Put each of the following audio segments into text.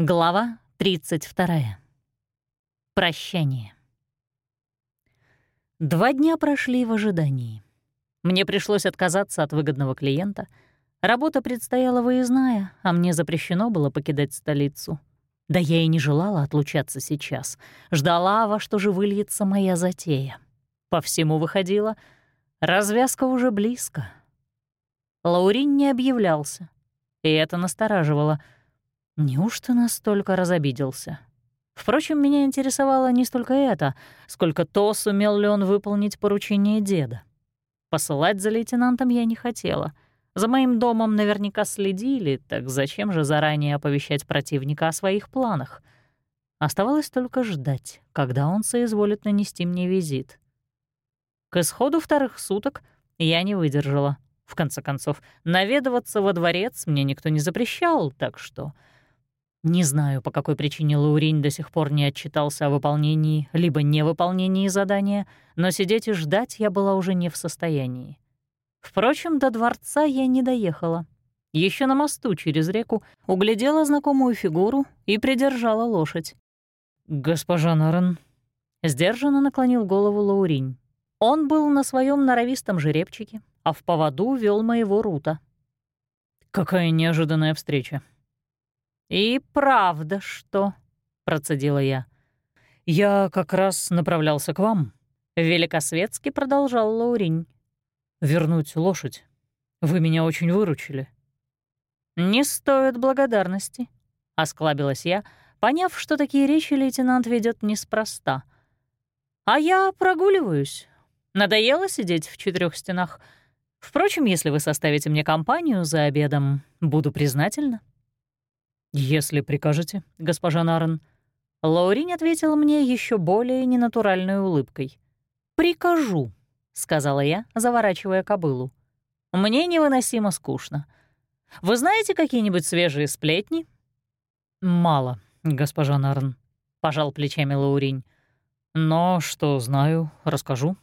Глава 32. Прощание. Два дня прошли в ожидании. Мне пришлось отказаться от выгодного клиента. Работа предстояла выездная, а мне запрещено было покидать столицу. Да я и не желала отлучаться сейчас. Ждала, во что же выльется моя затея. По всему выходило, развязка уже близко. Лаурин не объявлялся, и это настораживало — Неужто настолько разобиделся? Впрочем, меня интересовало не столько это, сколько то, сумел ли он выполнить поручение деда. Посылать за лейтенантом я не хотела. За моим домом наверняка следили, так зачем же заранее оповещать противника о своих планах? Оставалось только ждать, когда он соизволит нанести мне визит. К исходу вторых суток я не выдержала. В конце концов, наведываться во дворец мне никто не запрещал, так что не знаю, по какой причине Лаурень до сих пор не отчитался о выполнении либо невыполнении задания, но сидеть и ждать я была уже не в состоянии. Впрочем, до дворца я не доехала. Еще на мосту через реку углядела знакомую фигуру и придержала лошадь. «Госпожа Нарен», — сдержанно наклонил голову Лауринь. Он был на своем норовистом жеребчике, а в поводу вел моего рута. «Какая неожиданная встреча», «И правда что?» — процедила я. «Я как раз направлялся к вам», — великосветски продолжал Лауринь. «Вернуть лошадь. Вы меня очень выручили». «Не стоит благодарности», — осклабилась я, поняв, что такие речи лейтенант ведет неспроста. «А я прогуливаюсь. Надоело сидеть в четырех стенах. Впрочем, если вы составите мне компанию за обедом, буду признательна». «Если прикажете, госпожа Нарен». Лаурин ответила мне еще более ненатуральной улыбкой. «Прикажу», — сказала я, заворачивая кобылу. «Мне невыносимо скучно. Вы знаете какие-нибудь свежие сплетни?» «Мало, госпожа Нарн», — пожал плечами Лаурин. «Но что знаю, расскажу».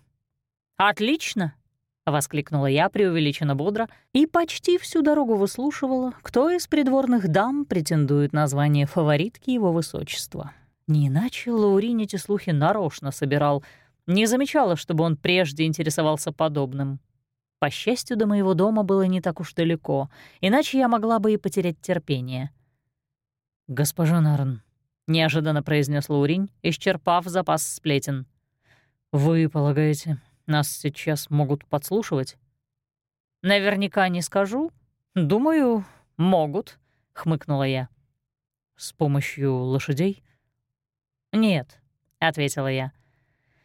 «Отлично», — воскликнула я преувеличенно бодро и почти всю дорогу выслушивала, кто из придворных дам претендует на звание фаворитки его высочества. Не иначе Лаурин эти слухи нарочно собирал, не замечала, чтобы он прежде интересовался подобным. По счастью, до моего дома было не так уж далеко, иначе я могла бы и потерять терпение. «Госпожа Нарн», — неожиданно произнес Лаурин, исчерпав запас сплетен. «Вы полагаете, нас сейчас могут подслушивать?» «Наверняка не скажу. Думаю, могут», — хмыкнула я. «С помощью лошадей?» «Нет», — ответила я.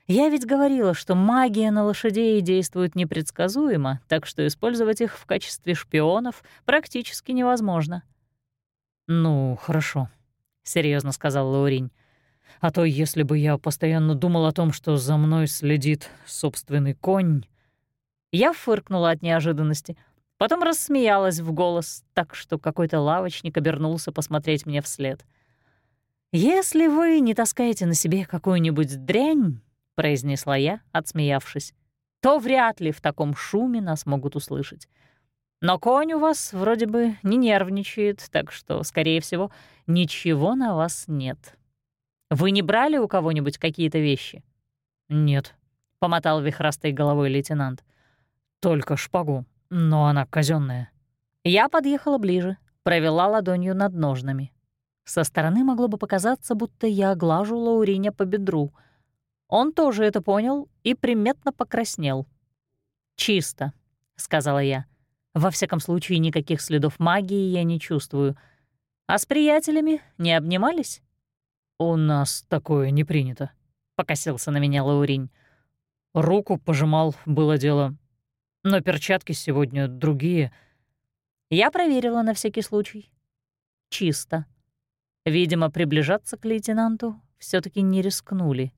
«Я ведь говорила, что магия на лошадей действует непредсказуемо, так что использовать их в качестве шпионов практически невозможно». «Ну, хорошо», — серьезно сказал Лауринь. А то, если бы я постоянно думал о том, что за мной следит собственный конь... Я фыркнула от неожиданности, потом рассмеялась в голос, так что какой-то лавочник обернулся посмотреть мне вслед. «Если вы не таскаете на себе какую-нибудь дрянь», — произнесла я, отсмеявшись, «то вряд ли в таком шуме нас могут услышать. Но конь у вас вроде бы не нервничает, так что, скорее всего, ничего на вас нет». Вы не брали у кого-нибудь какие-то вещи?» «Нет», — помотал вихрастой головой лейтенант. «Только шпагу, но она казенная. Я подъехала ближе, провела ладонью над ножнами. Со стороны могло бы показаться, будто я глажу Лауриня по бедру. Он тоже это понял и приметно покраснел. «Чисто», — сказала я. «Во всяком случае, никаких следов магии я не чувствую. А с приятелями не обнимались?» «У нас такое не принято», — покосился на меня Лауринь. Руку пожимал, было дело. Но перчатки сегодня другие. Я проверила на всякий случай. Чисто. Видимо, приближаться к лейтенанту все таки не рискнули.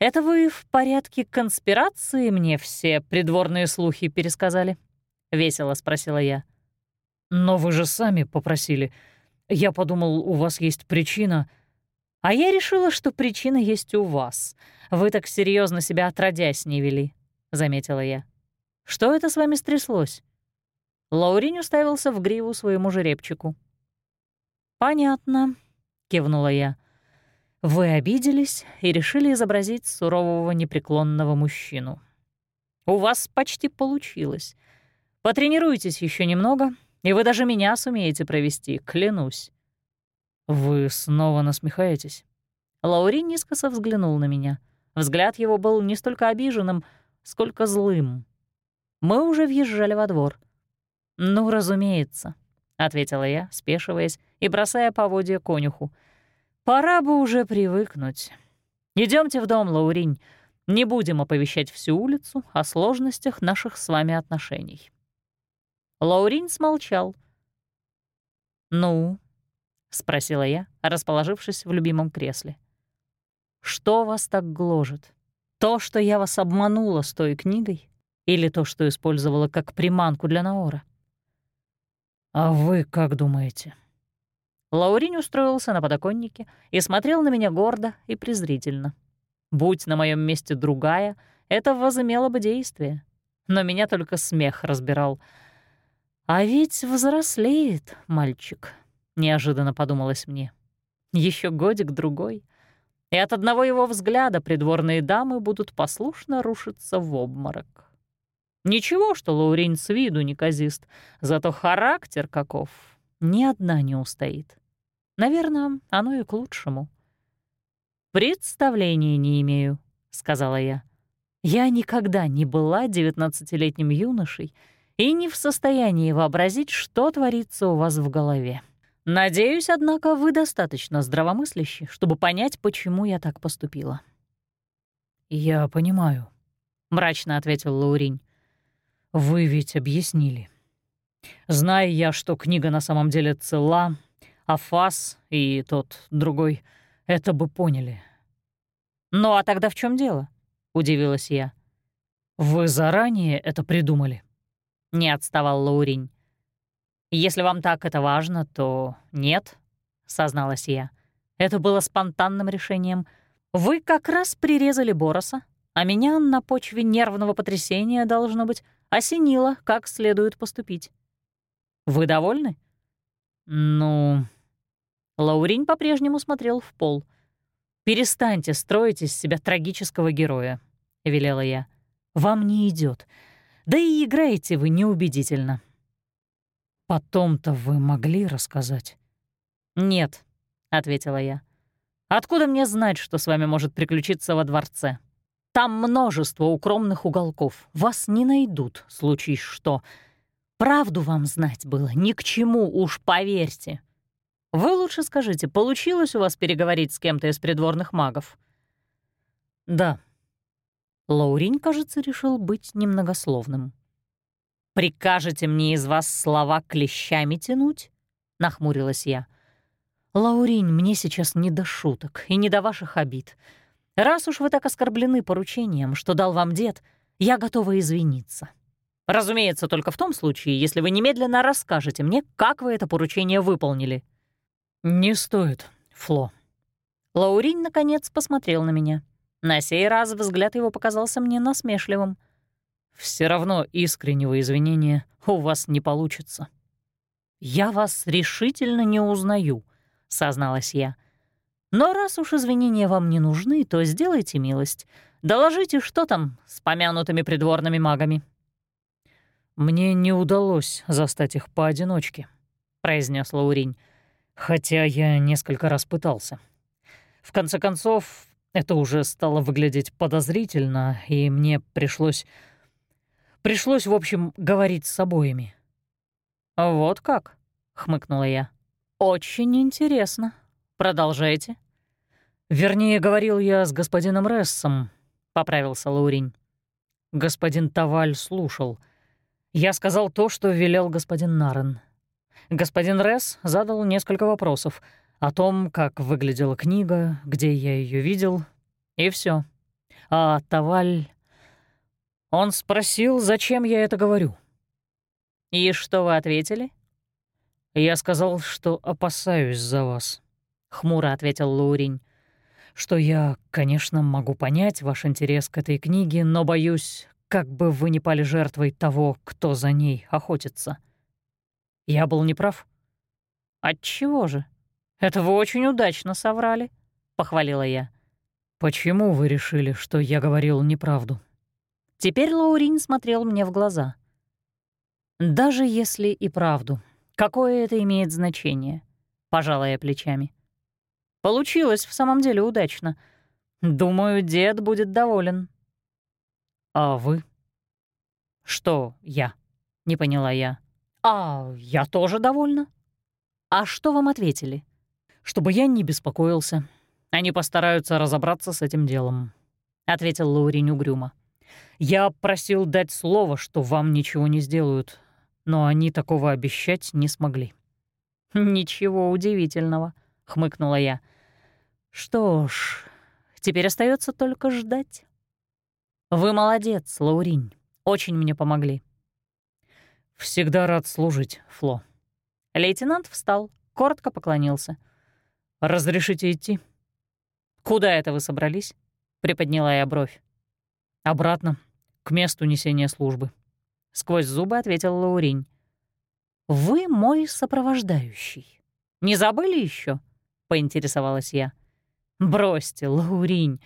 «Это вы в порядке конспирации мне все придворные слухи пересказали?» — весело спросила я. «Но вы же сами попросили. Я подумал, у вас есть причина...» А я решила, что причина есть у вас. Вы так серьезно себя отродясь не вели, — заметила я. Что это с вами стряслось? Лаурин уставился в гриву своему жеребчику. «Понятно», — кивнула я. «Вы обиделись и решили изобразить сурового непреклонного мужчину. У вас почти получилось. Потренируйтесь еще немного, и вы даже меня сумеете провести, клянусь». «Вы снова насмехаетесь?» Лаури низкосо взглянул на меня. Взгляд его был не столько обиженным, сколько злым. Мы уже въезжали во двор. «Ну, разумеется», — ответила я, спешиваясь и бросая поводья конюху. «Пора бы уже привыкнуть. Идемте в дом, Лауринь. Не будем оповещать всю улицу о сложностях наших с вами отношений». Лауринь смолчал. «Ну?» — спросила я, расположившись в любимом кресле. «Что вас так гложет? То, что я вас обманула с той книгой, или то, что использовала как приманку для Наора?» «А вы как думаете?» Лаурин устроился на подоконнике и смотрел на меня гордо и презрительно. Будь на моем месте другая, это возымело бы действие. Но меня только смех разбирал. «А ведь взрослеет мальчик», — неожиданно подумалось мне. Еще годик-другой, и от одного его взгляда придворные дамы будут послушно рушиться в обморок. Ничего, что Лаурин с виду неказист, зато характер каков. Ни одна не устоит. Наверное, оно и к лучшему. «Представления не имею», — сказала я. «Я никогда не была девятнадцатилетним юношей и не в состоянии вообразить, что творится у вас в голове. Надеюсь, однако, вы достаточно здравомыслящи, чтобы понять, почему я так поступила». «Я понимаю», — мрачно ответил Лауринь. Вы ведь объяснили. Зная я, что книга на самом деле цела, а Фас и тот другой это бы поняли. «Ну а тогда в чем дело?» — удивилась я. «Вы заранее это придумали?» — не отставал Лауринь. «Если вам так это важно, то нет», — созналась я. «Это было спонтанным решением. Вы как раз прирезали Бороса, а меня на почве нервного потрясения, должно быть, осенило, как следует поступить. Вы довольны? Ну... Лаурин по-прежнему смотрел в пол. «Перестаньте строить из себя трагического героя», — велела я. «Вам не идет. Да и играете вы неубедительно». «Потом-то вы могли рассказать?» «Нет», — ответила я. «Откуда мне знать, что с вами может приключиться во дворце?» Там множество укромных уголков. Вас не найдут, случись что. Правду вам знать было ни к чему, уж поверьте. Вы лучше скажите, получилось у вас переговорить с кем-то из придворных магов? Да. Лаурин, кажется, решил быть немногословным. «Прикажете мне из вас слова клещами тянуть?» — нахмурилась я. «Лаурин, мне сейчас не до шуток и не до ваших обид. Раз уж вы так оскорблены поручением, что дал вам дед, я готова извиниться. Разумеется, только в том случае, если вы немедленно расскажете мне, как вы это поручение выполнили». «Не стоит, Фло». Лаурин, наконец, посмотрел на меня. На сей раз взгляд его показался мне насмешливым. Все равно искреннего извинения у вас не получится». «Я вас решительно не узнаю», — созналась я. — но раз уж извинения вам не нужны, то сделайте милость. Доложите, что там с помянутыми придворными магами». «Мне не удалось застать их поодиночке», — произнес Лауринь, «хотя я несколько раз пытался. В конце концов, это уже стало выглядеть подозрительно, и мне пришлось... Пришлось, в общем, говорить с обоими». «Вот как?» — хмыкнула я. «Очень интересно. Продолжайте». «Вернее, говорил я с господином Рессом», — поправился Лаурень. Господин Таваль слушал. Я сказал то, что велел господин Нарен. Господин Ресс задал несколько вопросов о том, как выглядела книга, где я ее видел, и все. А Таваль... Он спросил, зачем я это говорю. «И что вы ответили?» Я сказал, что опасаюсь за вас. — хмуро ответил Лаурень. «Что я, конечно, могу понять ваш интерес к этой книге, но боюсь, как бы вы не пали жертвой того, кто за ней охотится. Я был неправ?» «Отчего же?» «Это вы очень удачно соврали», — похвалила я. «Почему вы решили, что я говорил неправду?» Теперь Лаурин смотрел мне в глаза. «Даже если и правду, какое это имеет значение?» — пожала я плечами. «Получилось в самом деле удачно. Думаю, дед будет доволен». «А вы?» «Что я?» — не поняла я. «А я тоже довольна». «А что вам ответили?» «Чтобы я не беспокоился. Они постараются разобраться с этим делом», — ответил Лаурин угрюмо. «Я просил дать слово, что вам ничего не сделают, но они такого обещать не смогли». «Ничего удивительного», — хмыкнула я. «Что ж, теперь остается только ждать». «Вы молодец, Лауринь. Очень мне помогли». «Всегда рад служить, Фло». Лейтенант встал, коротко поклонился. «Разрешите идти?» «Куда это вы собрались?» — приподняла я бровь. «Обратно, к месту несения службы», — сквозь зубы ответил Лауринь. «Вы мой сопровождающий. Не забыли еще? поинтересовалась я. «Бросьте, Лауринь,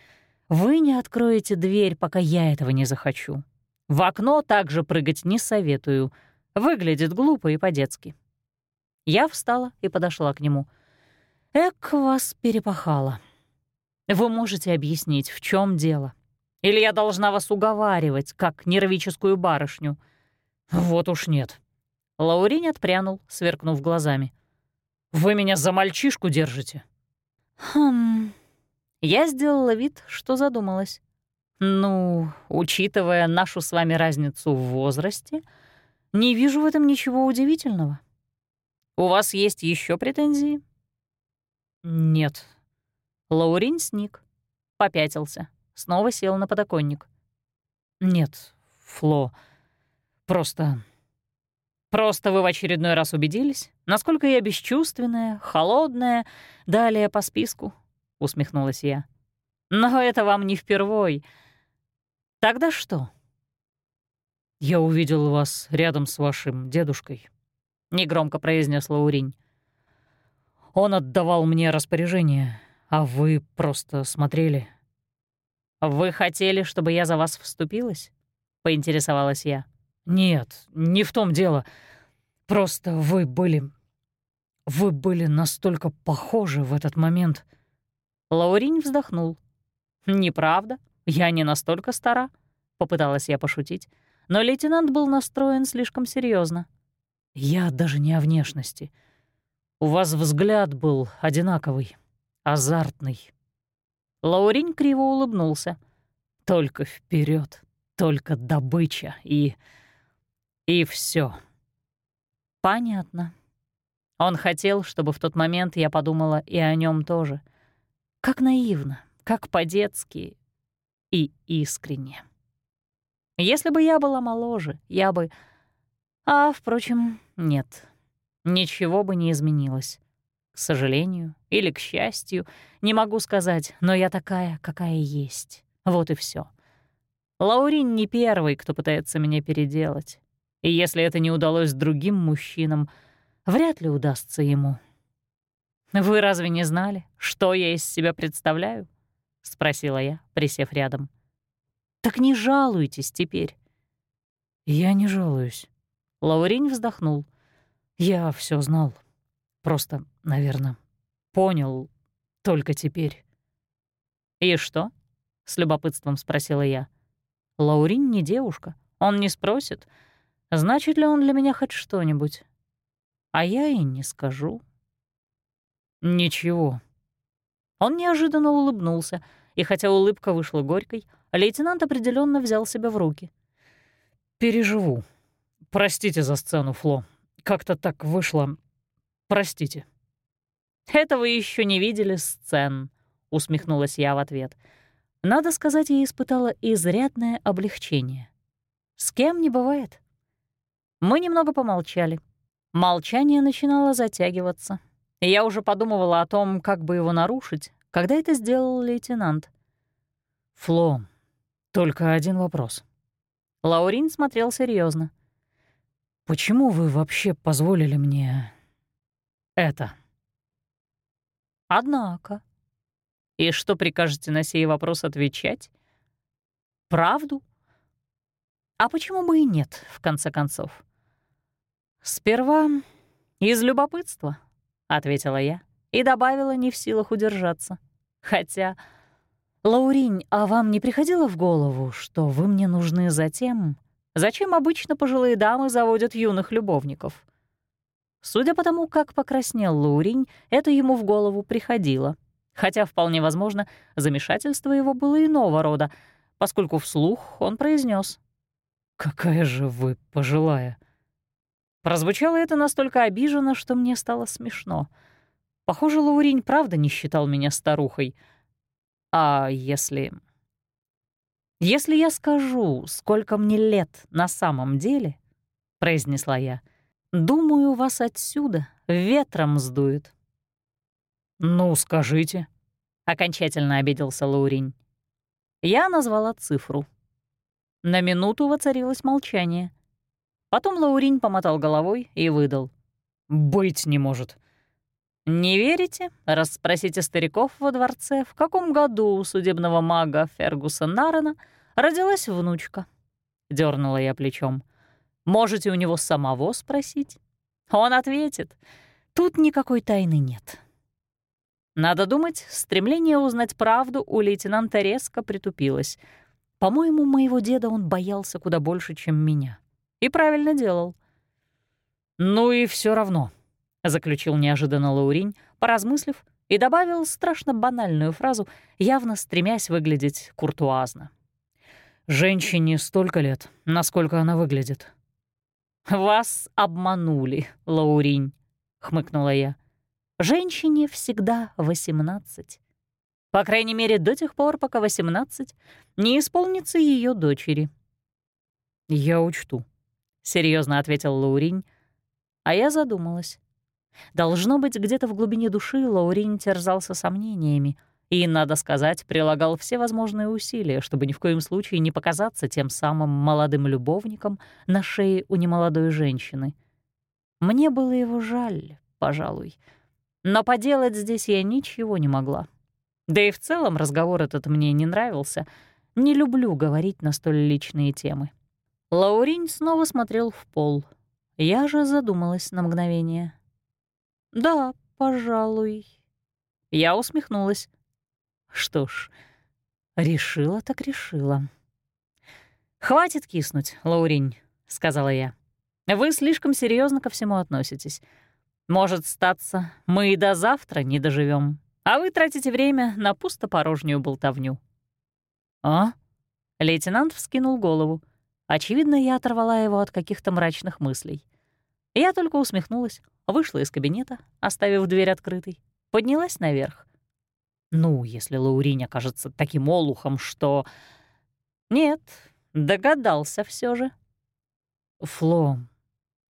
вы не откроете дверь, пока я этого не захочу. В окно также прыгать не советую. Выглядит глупо и по-детски». Я встала и подошла к нему. «Эк, вас перепахало. Вы можете объяснить, в чем дело? Или я должна вас уговаривать, как нервическую барышню?» «Вот уж нет». Лаурин отпрянул, сверкнув глазами. «Вы меня за мальчишку держите?» «Хм...» Я сделала вид, что задумалась. «Ну, учитывая нашу с вами разницу в возрасте, не вижу в этом ничего удивительного. У вас есть еще претензии?» «Нет». Лаурин сник, попятился, снова сел на подоконник. «Нет, Фло, просто Просто вы в очередной раз убедились, насколько я бесчувственная, холодная, далее по списку», — усмехнулась я. «Но это вам не впервой. Тогда что?» «Я увидел вас рядом с вашим дедушкой», — негромко произнес Лауринь. «Он отдавал мне распоряжение, а вы просто смотрели». «Вы хотели, чтобы я за вас вступилась?» — поинтересовалась я. «Нет, не в том дело. Просто вы были... Вы были настолько похожи в этот момент». Лауринь вздохнул. «Неправда, я не настолько стара», — попыталась я пошутить, но лейтенант был настроен слишком серьезно. «Я даже не о внешности. У вас взгляд был одинаковый, азартный». Лауринь криво улыбнулся. «Только вперед, только добыча и...» И все. Понятно. Он хотел, чтобы в тот момент я подумала и о нем тоже. Как наивно, как по-детски и искренне. Если бы я была моложе, я бы... А, впрочем, нет. Ничего бы не изменилось. К сожалению или к счастью, не могу сказать, но я такая, какая есть. Вот и все. Лаурин не первый, кто пытается меня переделать. И если это не удалось другим мужчинам, вряд ли удастся ему. «Вы разве не знали, что я из себя представляю?» — спросила я, присев рядом. «Так не жалуйтесь теперь». «Я не жалуюсь». Лаурин вздохнул. «Я все знал. Просто, наверное, понял только теперь». «И что?» — с любопытством спросила я. «Лаурин не девушка, он не спросит, Значит ли он для меня хоть что-нибудь? А я и не скажу. Ничего. Он неожиданно улыбнулся, и хотя улыбка вышла горькой, лейтенант определенно взял себя в руки. «Переживу. Простите за сцену, Фло. Как-то так вышло. Простите». «Это вы еще не видели сцен», — усмехнулась я в ответ. Надо сказать, я испытала изрядное облегчение. С кем не бывает. Мы немного помолчали. Молчание начинало затягиваться. Я уже подумывала о том, как бы его нарушить, когда это сделал лейтенант. «Фло, только один вопрос». Лаурин смотрел серьезно. «Почему вы вообще позволили мне это?» Однако... И что прикажете на сей вопрос отвечать? Правду? А почему бы и нет, в конце концов? Сперва из любопытства, — ответила я и добавила не в силах удержаться. Хотя... «Лауринь, а вам не приходило в голову, что вы мне нужны за тем, зачем обычно пожилые дамы заводят юных любовников?» Судя по тому, как покраснел Лауринь, это ему в голову приходило. Хотя, вполне возможно, замешательство его было иного рода, поскольку вслух он произнес: «Какая же вы пожилая!» Прозвучало это настолько обиженно, что мне стало смешно. Похоже, Лауринь правда не считал меня старухой. А если... «Если я скажу, сколько мне лет на самом деле», — произнесла я, — Думаю, вас отсюда ветром сдует». «Ну, скажите», — окончательно обиделся Лауринь. Я назвала цифру. На минуту воцарилось молчание. Потом Лауринь помотал головой и выдал. «Быть не может». «Не верите? Расспросите стариков во дворце, в каком году у судебного мага Фергуса Нарена родилась внучка». Дёрнула я плечом. Можете у него самого спросить. Он ответит. Тут никакой тайны нет. Надо думать, стремление узнать правду у лейтенанта резко притупилось. По-моему, моего деда он боялся куда больше, чем меня. И правильно делал. «Ну и все равно», — заключил неожиданно Лауринь, поразмыслив, и добавил страшно банальную фразу, явно стремясь выглядеть куртуазно. «Женщине столько лет, насколько она выглядит. «Вас обманули, Лауринь», — хмыкнула я. «Женщине всегда восемнадцать. По крайней мере, до тех пор, пока восемнадцать не исполнится ее дочери». «Я учту», — серьезно ответил Лауринь, а я задумалась. Должно быть, где-то в глубине души Лауринь терзался сомнениями — и, надо сказать, прилагал все возможные усилия, чтобы ни в коем случае не показаться тем самым молодым любовником на шее у немолодой женщины. Мне было его жаль, пожалуй, но поделать здесь я ничего не могла. Да и в целом разговор этот мне не нравился. Не люблю говорить на столь личные темы. Лауринь снова смотрел в пол. Я же задумалась на мгновение. «Да, пожалуй». Я усмехнулась. Что ж, решила так решила. «Хватит киснуть, Лауринь», — сказала я. «Вы слишком серьезно ко всему относитесь. Может, статься, мы и до завтра не доживем, а вы тратите время на пустопорожнюю болтовню». «А?» — лейтенант вскинул голову. Очевидно, я оторвала его от каких-то мрачных мыслей. Я только усмехнулась, вышла из кабинета, оставив дверь открытой, поднялась наверх. Ну, если Лауринь окажется таким олухом, что... Нет, догадался все же. Фло.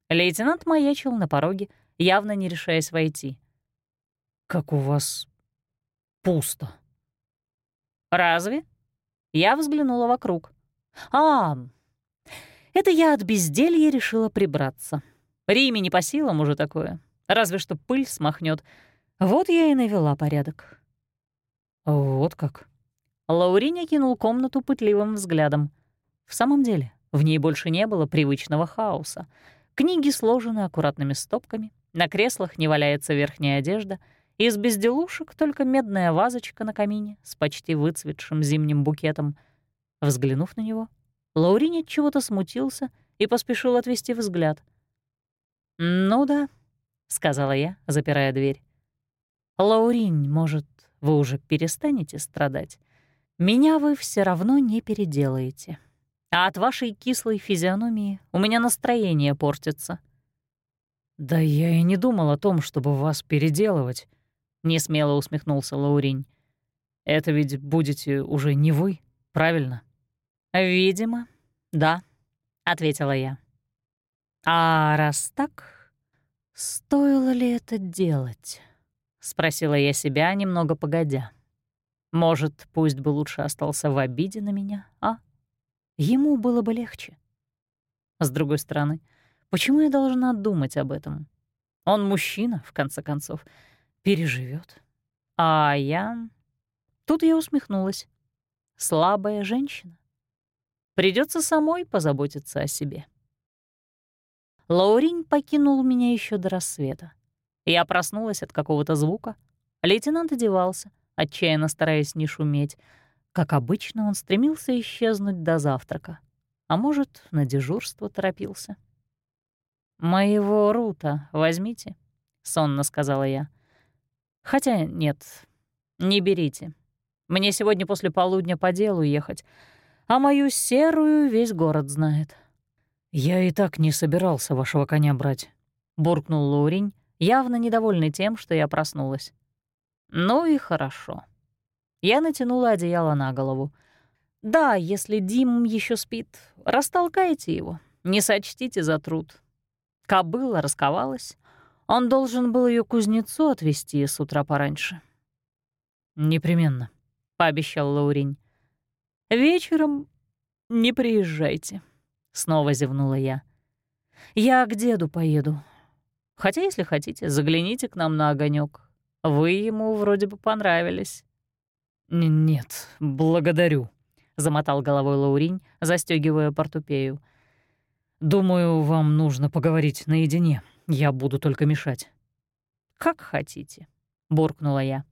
Лейтенант маячил на пороге, явно не решаясь войти. «Как у вас пусто». «Разве?» Я взглянула вокруг. «А, это я от безделья решила прибраться. Риме не по силам уже такое, разве что пыль смахнет. Вот я и навела порядок. «Вот как?» Лауриня кинул комнату пытливым взглядом. В самом деле, в ней больше не было привычного хаоса. Книги сложены аккуратными стопками, на креслах не валяется верхняя одежда, из безделушек только медная вазочка на камине с почти выцветшим зимним букетом. Взглянув на него, Лаурини чего-то смутился и поспешил отвести взгляд. «Ну да», — сказала я, запирая дверь. «Лауринь, может, вы уже перестанете страдать. Меня вы все равно не переделаете. А от вашей кислой физиономии у меня настроение портится». «Да я и не думал о том, чтобы вас переделывать», — несмело усмехнулся Лаурень. «Это ведь будете уже не вы, правильно?» «Видимо, да», — ответила я. «А раз так, стоило ли это делать?» — спросила я себя, немного погодя. «Может, пусть бы лучше остался в обиде на меня, а? Ему было бы легче. С другой стороны, почему я должна думать об этом? Он мужчина, в конце концов, переживет. А я... Тут я усмехнулась. Слабая женщина. Придется самой позаботиться о себе. Лауринь покинул меня еще до рассвета. Я проснулась от какого-то звука. Лейтенант одевался, отчаянно стараясь не шуметь. Как обычно, он стремился исчезнуть до завтрака. А может, на дежурство торопился. «Моего Рута возьмите», — сонно сказала я. «Хотя нет, не берите. Мне сегодня после полудня по делу ехать, а мою серую весь город знает». «Я и так не собирался вашего коня брать», — буркнул Лаурень, явно недовольный тем, что я проснулась. «Ну и хорошо». Я натянула одеяло на голову. «Да, если Дим еще спит, растолкайте его, не сочтите за труд. Кобыла расковалась. Он должен был ее кузнецу отвезти с утра пораньше. «Непременно», — пообещал Лаурень. «Вечером не приезжайте», — снова зевнула я. «Я к деду поеду. Хотя, если хотите, загляните к нам на огонек. Вы ему вроде бы понравились». «Нет, благодарю», — замотал головой Лаурень, застегивая портупею. «Думаю, вам нужно поговорить наедине. Я буду только мешать». «Как хотите», — буркнула я.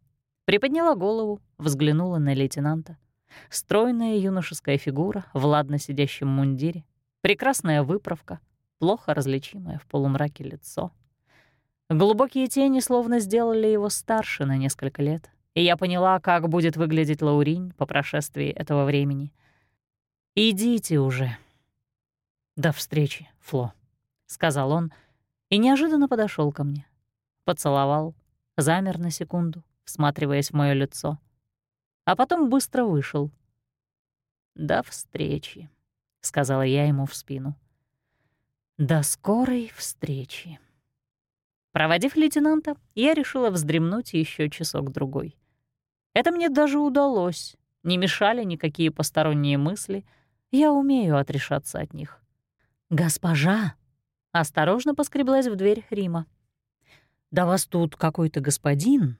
Приподняла голову, взглянула на лейтенанта. Стройная юношеская фигура в ладно сидящем мундире, прекрасная выправка, плохо различимое в полумраке лицо. Глубокие тени словно сделали его старше на несколько лет, и я поняла, как будет выглядеть Лауринь по прошествии этого времени. «Идите уже», «До встречи, Фло», — сказал он и неожиданно подошел ко мне. Поцеловал, замер на секунду, всматриваясь в мое лицо, а потом быстро вышел. «До встречи», — сказала я ему в спину. «До скорой встречи». Проводив лейтенанта, я решила вздремнуть еще часок-другой. Это мне даже удалось, не мешали никакие посторонние мысли, я умею отрешаться от них. «Госпожа!» — осторожно поскреблась в дверь Рима. «Да вас тут какой-то господин?»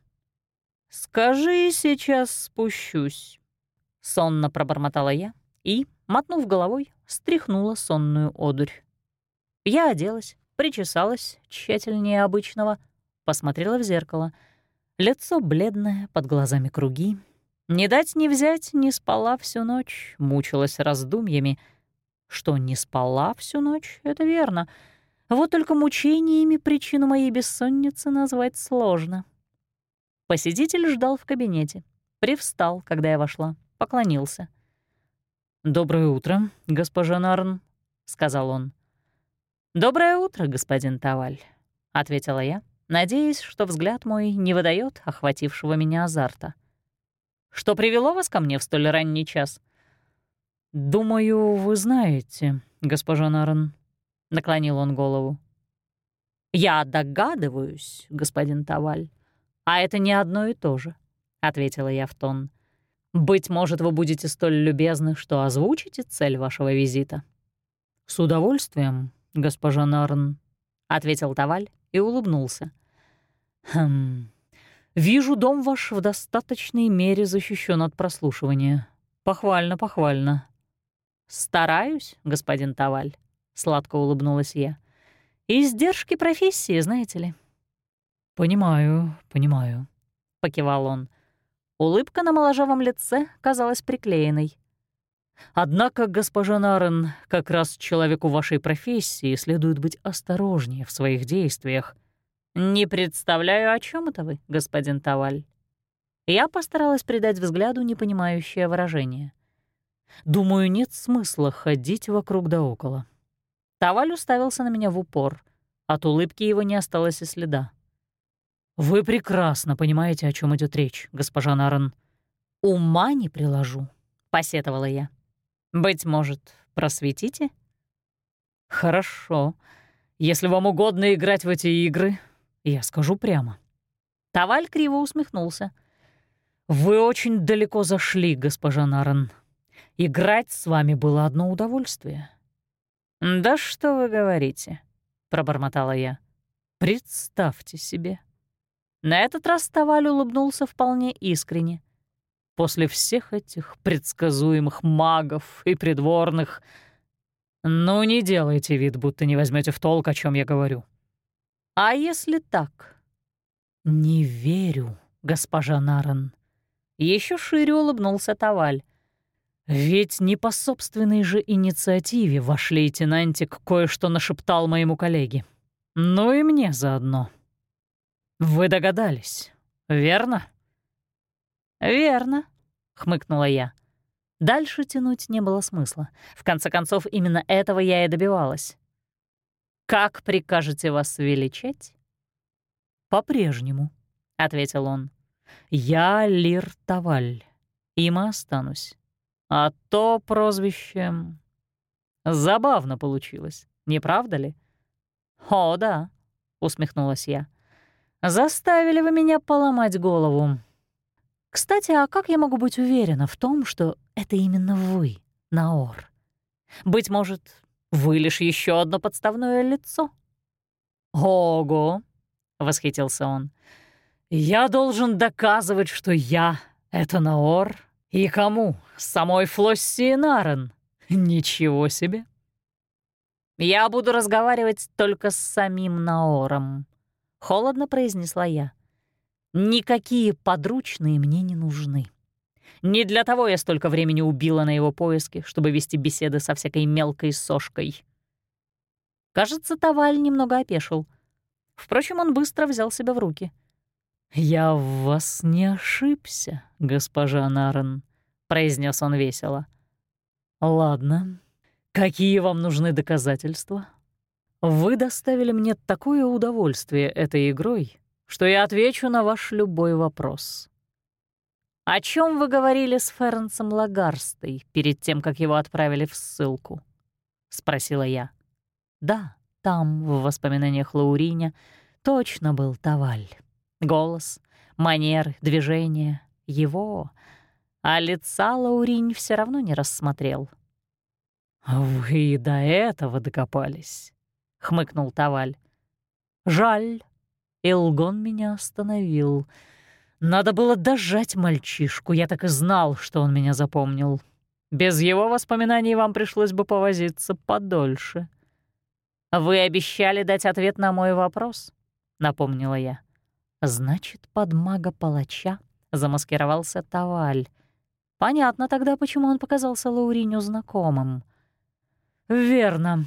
«Скажи, сейчас спущусь», — сонно пробормотала я и, мотнув головой, стряхнула сонную одурь. Я оделась, причесалась тщательнее обычного, посмотрела в зеркало. Лицо бледное, под глазами круги. Не дать не взять, не спала всю ночь, мучилась раздумьями — что не спала всю ночь, это верно. Вот только мучениями причину моей бессонницы назвать сложно. Посетитель ждал в кабинете. Привстал, когда я вошла, поклонился. «Доброе утро, госпожа Нарн», — сказал он. «Доброе утро, господин Таваль», — ответила я, надеясь, что взгляд мой не выдает охватившего меня азарта. «Что привело вас ко мне в столь ранний час?» «Думаю, вы знаете, госпожа Нарен», — наклонил он голову. «Я догадываюсь, господин Таваль, а это не одно и то же», — ответила я в тон. «Быть может, вы будете столь любезны, что озвучите цель вашего визита?» «С удовольствием, госпожа Нарн», — ответил Таваль и улыбнулся. «Хм, вижу, дом ваш в достаточной мере защищен от прослушивания. Похвально, похвально. «Стараюсь, господин Таваль», — сладко улыбнулась я. «Издержки профессии, знаете ли». «Понимаю, понимаю», — покивал он. Улыбка на моложавом лице казалась приклеенной. «Однако, госпожа Нарен, как раз человеку вашей профессии следует быть осторожнее в своих действиях». «Не представляю, о чем это вы, господин Таваль». Я постаралась придать взгляду непонимающее выражение. Думаю, нет смысла ходить вокруг да около. Таваль уставился на меня в упор. От улыбки его не осталось и следа. «Вы прекрасно понимаете, о чем идет речь, госпожа Нарен». «Ума не приложу», — посетовала я. «Быть может, просветите?» «Хорошо. Если вам угодно играть в эти игры, я скажу прямо». Таваль криво усмехнулся. «Вы очень далеко зашли, госпожа Нарен. Играть с вами было одно удовольствие». «Да что вы говорите?» — пробормотала я. «Представьте себе». На этот раз Таваль улыбнулся вполне искренне. После всех этих предсказуемых магов и придворных... Ну, не делайте вид, будто не возьмете в толк, о чем я говорю. А если так? Не верю, госпожа Наран. Еще шире улыбнулся Таваль. Ведь не по собственной же инициативе ваш лейтенантик кое-что нашептал моему коллеге. Ну и мне заодно. Вы догадались, верно? Верно, хмыкнула я. Дальше тянуть не было смысла. В конце концов, именно этого я и добивалась. «Как прикажете вас величать?» «По-прежнему», — ответил он. «Я Лир Таваль. Им останусь. А то прозвище... Забавно получилось, не правда ли?» «О, да», — усмехнулась я. «Заставили вы меня поломать голову. Кстати, а как я могу быть уверена в том, что это именно вы, Наор? Быть может, вы лишь еще одно подставное лицо?» «Ого!» — восхитился он. «Я должен доказывать, что я — это Наор. И кому? Самой Флосси Нарен? Ничего себе!» «Я буду разговаривать только с самим Наором», — холодно произнесла я. «Никакие подручные мне не нужны. Не для того я столько времени убила на его поиски, чтобы вести беседы со всякой мелкой сошкой. Кажется, Таваль немного опешил. Впрочем, он быстро взял себя в руки. «Я в вас не ошибся, госпожа Нарен», — произнес он весело. «Ладно, какие вам нужны доказательства? Вы доставили мне такое удовольствие этой игрой, что я отвечу на ваш любой вопрос. «О чем вы говорили с Фернсом Лагарстой перед тем, как его отправили в ссылку?» — спросила я. «Да, там, в воспоминаниях Лауриня, точно был Таваль. Голос, манеры, движения — его, а лица Лауринь все равно не рассмотрел». «Вы и до этого докопались», — хмыкнул Таваль. «Жаль, Илгон меня остановил». Надо было дожать мальчишку, я так и знал, что он меня запомнил. Без его воспоминаний вам пришлось бы повозиться подольше. «Вы обещали дать ответ на мой вопрос?» — напомнила я. «Значит, под мага-палача замаскировался Таваль. Понятно тогда, почему он показался Лауриню знакомым». «Верно».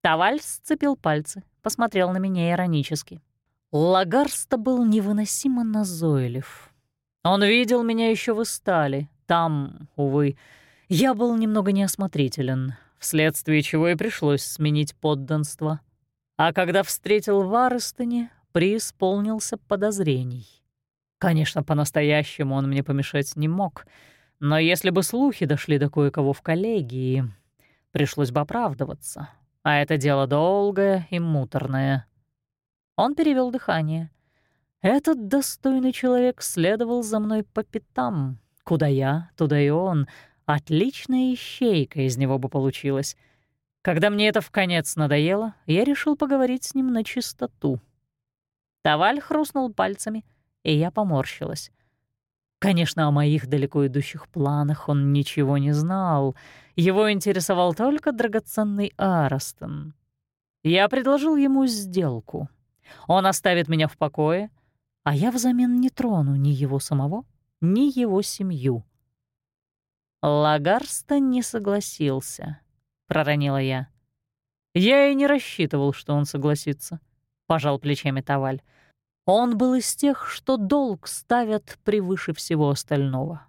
Таваль сцепил пальцы, посмотрел на меня иронически. Лагарста был невыносимо назойлив. Он видел меня еще в Истале. Там, увы, я был немного неосмотрителен, вследствие чего и пришлось сменить подданство. А когда встретил в Арыстоне, преисполнился подозрений. Конечно, по-настоящему он мне помешать не мог, но если бы слухи дошли до кое-кого в коллегии, пришлось бы оправдываться. А это дело долгое и муторное. Он перевел дыхание. Этот достойный человек следовал за мной по пятам. Куда я, туда и он. Отличная ищейка из него бы получилась. Когда мне это в конец надоело, я решил поговорить с ним на чистоту. Таваль хрустнул пальцами, и я поморщилась. Конечно, о моих далеко идущих планах он ничего не знал. Его интересовал только драгоценный Арастон. Я предложил ему сделку — он оставит меня в покое, а я взамен не трону ни его самого, ни его семью. Лагарста не согласился, — проронила я. Я и не рассчитывал, что он согласится, — пожал плечами Таваль. Он был из тех, что долг ставят превыше всего остального.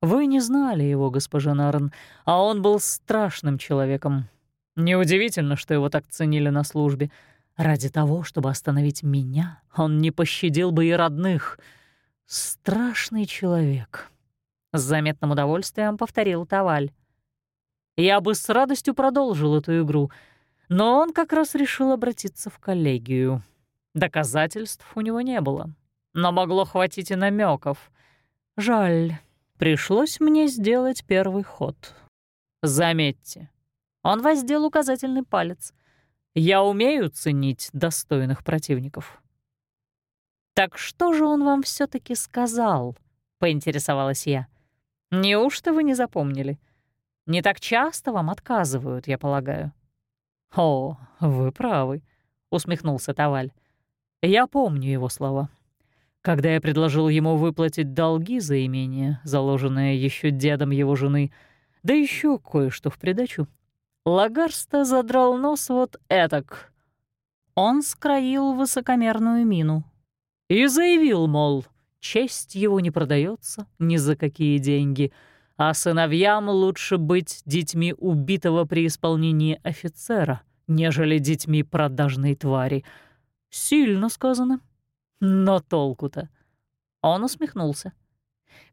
Вы не знали его, госпожа Нарн, а он был страшным человеком. Неудивительно, что его так ценили на службе — Ради того, чтобы остановить меня, он не пощадил бы и родных. Страшный человек. С заметным удовольствием повторил Таваль. Я бы с радостью продолжил эту игру, но он как раз решил обратиться в коллегию. Доказательств у него не было, но могло хватить и намеков. Жаль, пришлось мне сделать первый ход. Заметьте, он воздел указательный палец. Я умею ценить достойных противников. «Так что же он вам все таки сказал?» — поинтересовалась я. «Неужто вы не запомнили? Не так часто вам отказывают, я полагаю». «О, вы правы», — усмехнулся Таваль. «Я помню его слова. Когда я предложил ему выплатить долги за имение, заложенное еще дедом его жены, да еще кое-что в придачу, Лагарста задрал нос вот этак. Он скроил высокомерную мину и заявил, мол, честь его не продается ни за какие деньги, а сыновьям лучше быть детьми убитого при исполнении офицера, нежели детьми продажной твари. Сильно сказано. Но толку-то? Он усмехнулся.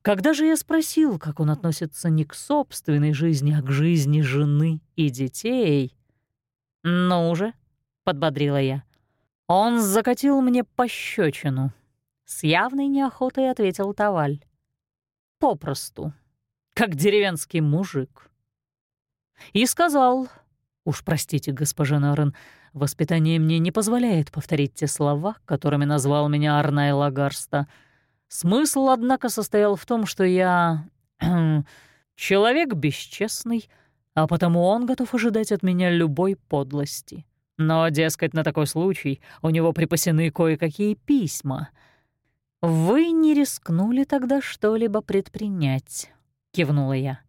Когда же я спросил, как он относится не к собственной жизни, а к жизни жены и детей... «Ну же», — подбодрила я. Он закатил мне пощечину. С явной неохотой ответил Таваль. Попросту, как деревенский мужик. И сказал, уж простите, госпожа Нарен, воспитание мне не позволяет повторить те слова, которыми назвал меня Арнай Лагарста — Смысл, однако, состоял в том, что я человек бесчестный, а потому он готов ожидать от меня любой подлости. Но, дескать, на такой случай у него припасены кое-какие письма. «Вы не рискнули тогда что-либо предпринять», — кивнула я.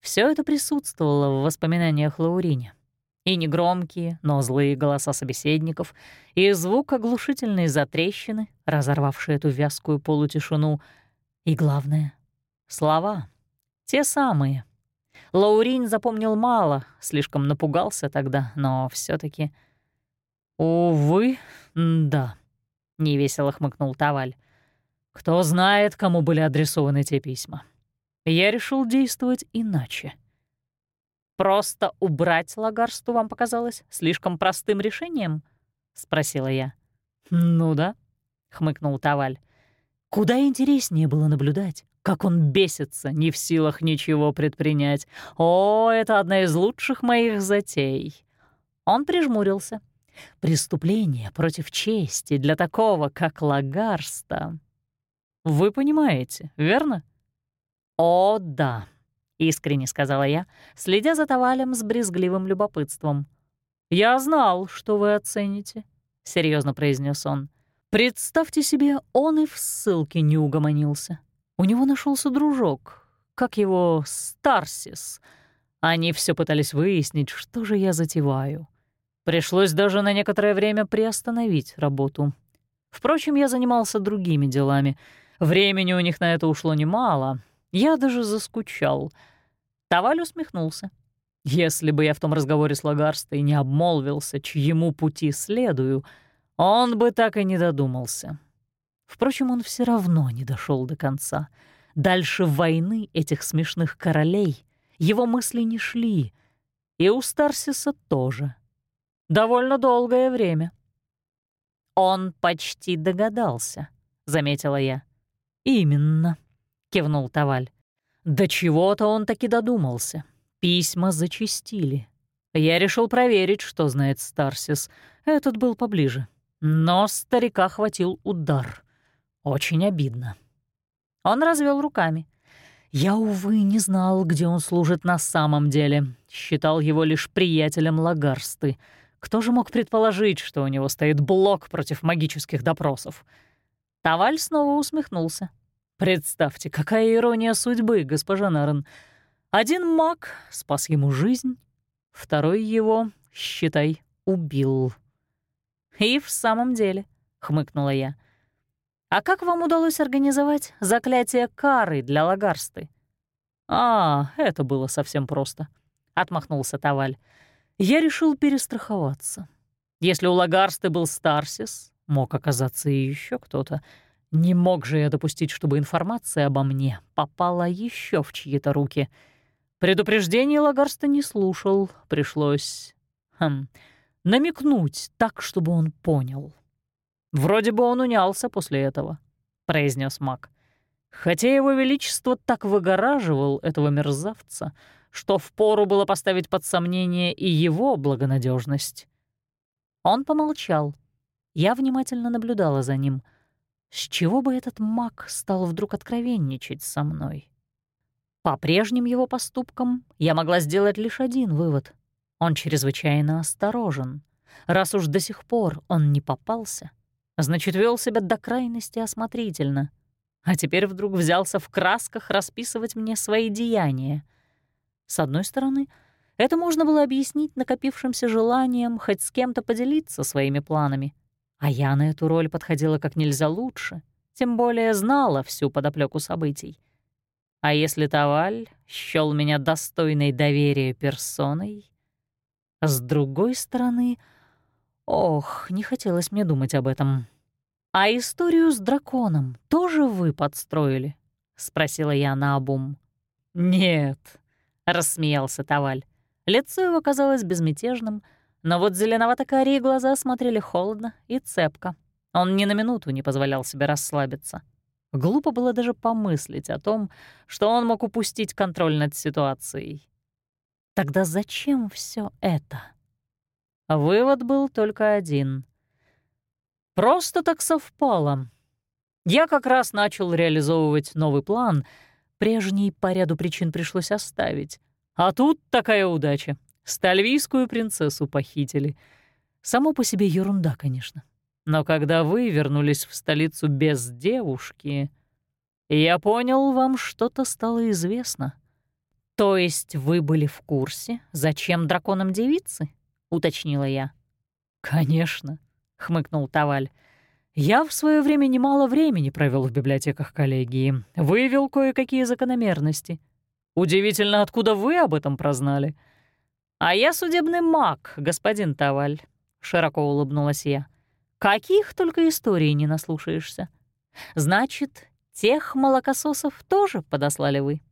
Все это присутствовало в воспоминаниях Лаурине и негромкие, но злые голоса собеседников, и звук оглушительной затрещины, разорвавшей эту вязкую полутишину, и, главное, слова, те самые. Лаурин запомнил мало, слишком напугался тогда, но все таки «Увы, да», — невесело хмыкнул Таваль. «Кто знает, кому были адресованы те письма. Я решил действовать иначе». «Просто убрать лагарсту вам показалось слишком простым решением?» — спросила я. «Ну да», — хмыкнул Таваль. «Куда интереснее было наблюдать, как он бесится, не в силах ничего предпринять. О, это одна из лучших моих затей». Он прижмурился. «Преступление против чести для такого, как Лагарста». «Вы понимаете, верно?» «О, да», — искренне сказала я, следя за Тавалем с брезгливым любопытством. «Я знал, что вы оцените», — серьезно произнес он. «Представьте себе, он и в ссылке не угомонился. У него нашелся дружок, как его Старсис. Они все пытались выяснить, что же я затеваю. Пришлось даже на некоторое время приостановить работу. Впрочем, я занимался другими делами. Времени у них на это ушло немало, я даже заскучал. Таваль усмехнулся. Если бы я в том разговоре с Лагарстой не обмолвился, чьему пути следую, он бы так и не додумался. Впрочем, он все равно не дошел до конца. Дальше войны этих смешных королей его мысли не шли, и у Старсиса тоже. Довольно долгое время. «Он почти догадался», — заметила я. «Именно», — кивнул Таваль. «До чего-то он таки додумался. Письма зачистили. Я решил проверить, что знает Старсис. Этот был поближе. Но старика хватил удар. Очень обидно». Он развел руками. Я, увы, не знал, где он служит на самом деле. Считал его лишь приятелем Лагарсты. Кто же мог предположить, что у него стоит блок против магических допросов? Таваль снова усмехнулся. Представьте, какая ирония судьбы, госпожа Нарен. Один маг спас ему жизнь, второй его, считай, убил. И в самом деле, — хмыкнула я, — а как вам удалось организовать заклятие кары для лагарсты? А, это было совсем просто, — отмахнулся Таваль. Я решил перестраховаться. Если у лагарсты был Старсис, мог оказаться и еще кто-то — не мог же я допустить, чтобы информация обо мне попала еще в чьи-то руки. Предупреждений Лагарста не слушал, пришлось... Хм, намекнуть так, чтобы он понял. «Вроде бы он унялся после этого», — произнес маг. Хотя его величество так выгораживал этого мерзавца, что впору было поставить под сомнение и его благонадежность. Он помолчал. Я внимательно наблюдала за ним — С чего бы этот маг стал вдруг откровенничать со мной? По прежним его поступкам я могла сделать лишь один вывод. Он чрезвычайно осторожен. Раз уж до сих пор он не попался, значит, вел себя до крайности осмотрительно. А теперь вдруг взялся в красках расписывать мне свои деяния. С одной стороны, это можно было объяснить накопившимся желанием хоть с кем-то поделиться своими планами. А я на эту роль подходила как нельзя лучше, тем более знала всю подоплеку событий. А если Таваль счёл меня достойной доверия персоной? С другой стороны, ох, не хотелось мне думать об этом. «А историю с драконом тоже вы подстроили?» — спросила я наобум. «Нет», — рассмеялся Таваль. Лицо его казалось безмятежным, но вот зеленовато-карие глаза смотрели холодно и цепко. Он ни на минуту не позволял себе расслабиться. Глупо было даже помыслить о том, что он мог упустить контроль над ситуацией. Тогда зачем все это? Вывод был только один. Просто так совпало. Я как раз начал реализовывать новый план, прежний по ряду причин пришлось оставить. А тут такая удача. Стальвийскую принцессу похитили. Само по себе ерунда, конечно. Но когда вы вернулись в столицу без девушки, я понял, вам что-то стало известно. То есть вы были в курсе, зачем драконам девицы? уточнила я. Конечно, хмыкнул Таваль. Я в свое время немало времени провел в библиотеках коллегии, выявил кое-какие закономерности. Удивительно, откуда вы об этом прознали. А я судебный маг, господин Таваль, широко улыбнулась я. Каких только историй не наслушаешься. Значит, тех молокососов тоже подослали вы?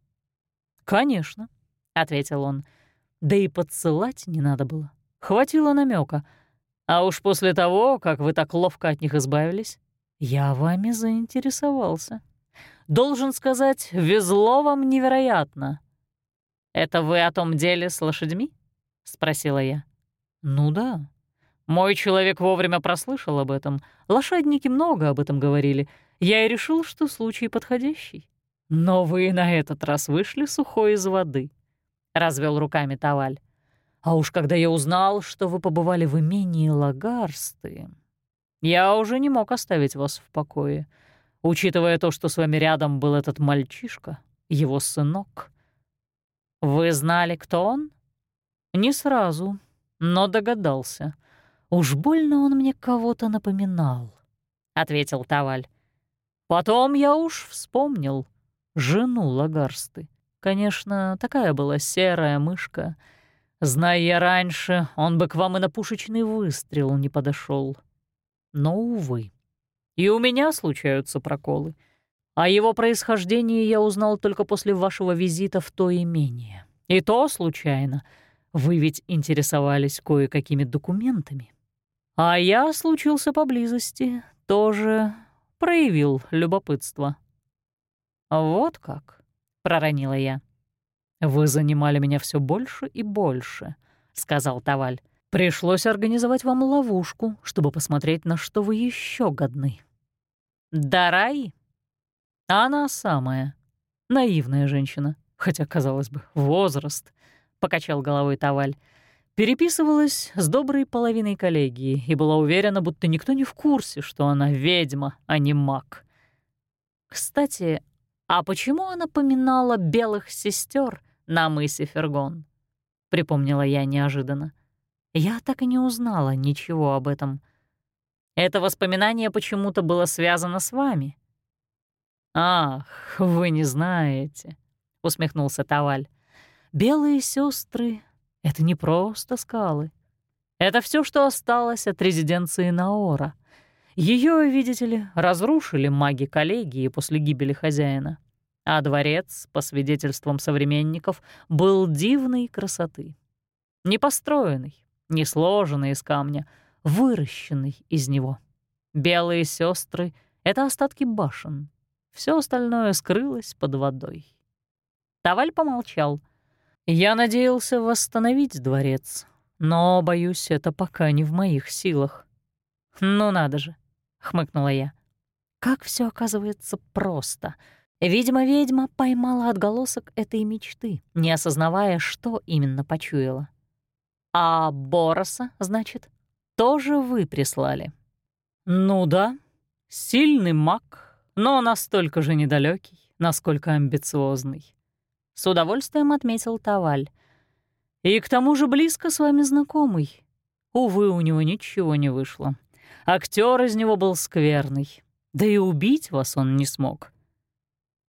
Конечно, ответил он. Да и подсылать не надо было. Хватило намека. А уж после того, как вы так ловко от них избавились, я вами заинтересовался. Должен сказать, везло вам невероятно. «Это вы о том деле с лошадьми?» — спросила я. «Ну да», мой человек вовремя прослышал об этом. Лошадники много об этом говорили. Я и решил, что случай подходящий. Но вы на этот раз вышли сухой из воды. Развел руками Таваль. А уж когда я узнал, что вы побывали в имении Лагарсты, я уже не мог оставить вас в покое. Учитывая то, что с вами рядом был этот мальчишка, его сынок. Вы знали, кто он? Не сразу, но догадался — «Уж больно он мне кого-то напоминал», — ответил Таваль. «Потом я уж вспомнил жену Лагарсты. Конечно, такая была серая мышка. Зная я раньше, он бы к вам и на пушечный выстрел не подошел. Но, увы. И у меня случаются проколы. О его происхождении я узнал только после вашего визита в то имение. И то случайно. Вы ведь интересовались кое-какими документами. А я случился поблизости, тоже проявил любопытство. «Вот как», — проронила я. «Вы занимали меня все больше и больше», — сказал Таваль. «Пришлось организовать вам ловушку, чтобы посмотреть, на что вы еще годны». «Дарай?» «Она самая. Наивная женщина, хотя, казалось бы, возраст», — покачал головой Таваль. Переписывалась с доброй половиной коллегии и была уверена, будто никто не в курсе, что она ведьма, а не маг. Кстати, а почему она поминала белых сестер на мысе Фергон? Припомнила я неожиданно. Я так и не узнала ничего об этом. Это воспоминание почему-то было связано с вами. «Ах, вы не знаете», — усмехнулся Таваль. «Белые сестры это не просто скалы. Это все, что осталось от резиденции Наора. Ее, видите ли, разрушили маги коллегии после гибели хозяина. А дворец, по свидетельствам современников, был дивной красоты. Не построенный, не сложенный из камня, выращенный из него. Белые сестры — это остатки башен. Все остальное скрылось под водой. Таваль помолчал — я надеялся восстановить дворец, но, боюсь, это пока не в моих силах. «Ну надо же», — хмыкнула я. Как все оказывается просто. Видимо, ведьма поймала отголосок этой мечты, не осознавая, что именно почуяла. А Бороса, значит, тоже вы прислали? Ну да, сильный маг, но настолько же недалекий, насколько амбициозный. С удовольствием отметил Таваль. И к тому же близко с вами знакомый. Увы, у него ничего не вышло. Актер из него был скверный. Да и убить вас он не смог.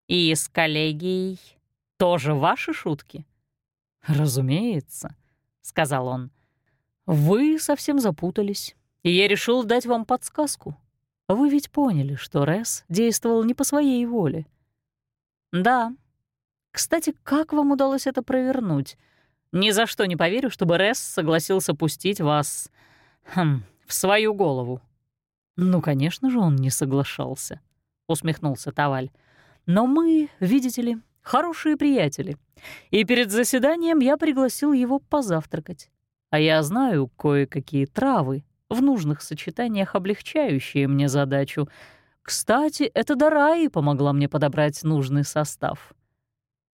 И с коллегией тоже ваши шутки? Разумеется, сказал он. Вы совсем запутались, и я решил дать вам подсказку. Вы ведь поняли, что Рес действовал не по своей воле. Да. Кстати, как вам удалось это провернуть? Ни за что не поверю, чтобы Рес согласился пустить вас хм, в свою голову. Ну, конечно же, он не соглашался, усмехнулся Таваль. Но мы, видите ли, хорошие приятели. И перед заседанием я пригласил его позавтракать. А я знаю кое-какие травы, в нужных сочетаниях облегчающие мне задачу. Кстати, эта Дараи помогла мне подобрать нужный состав.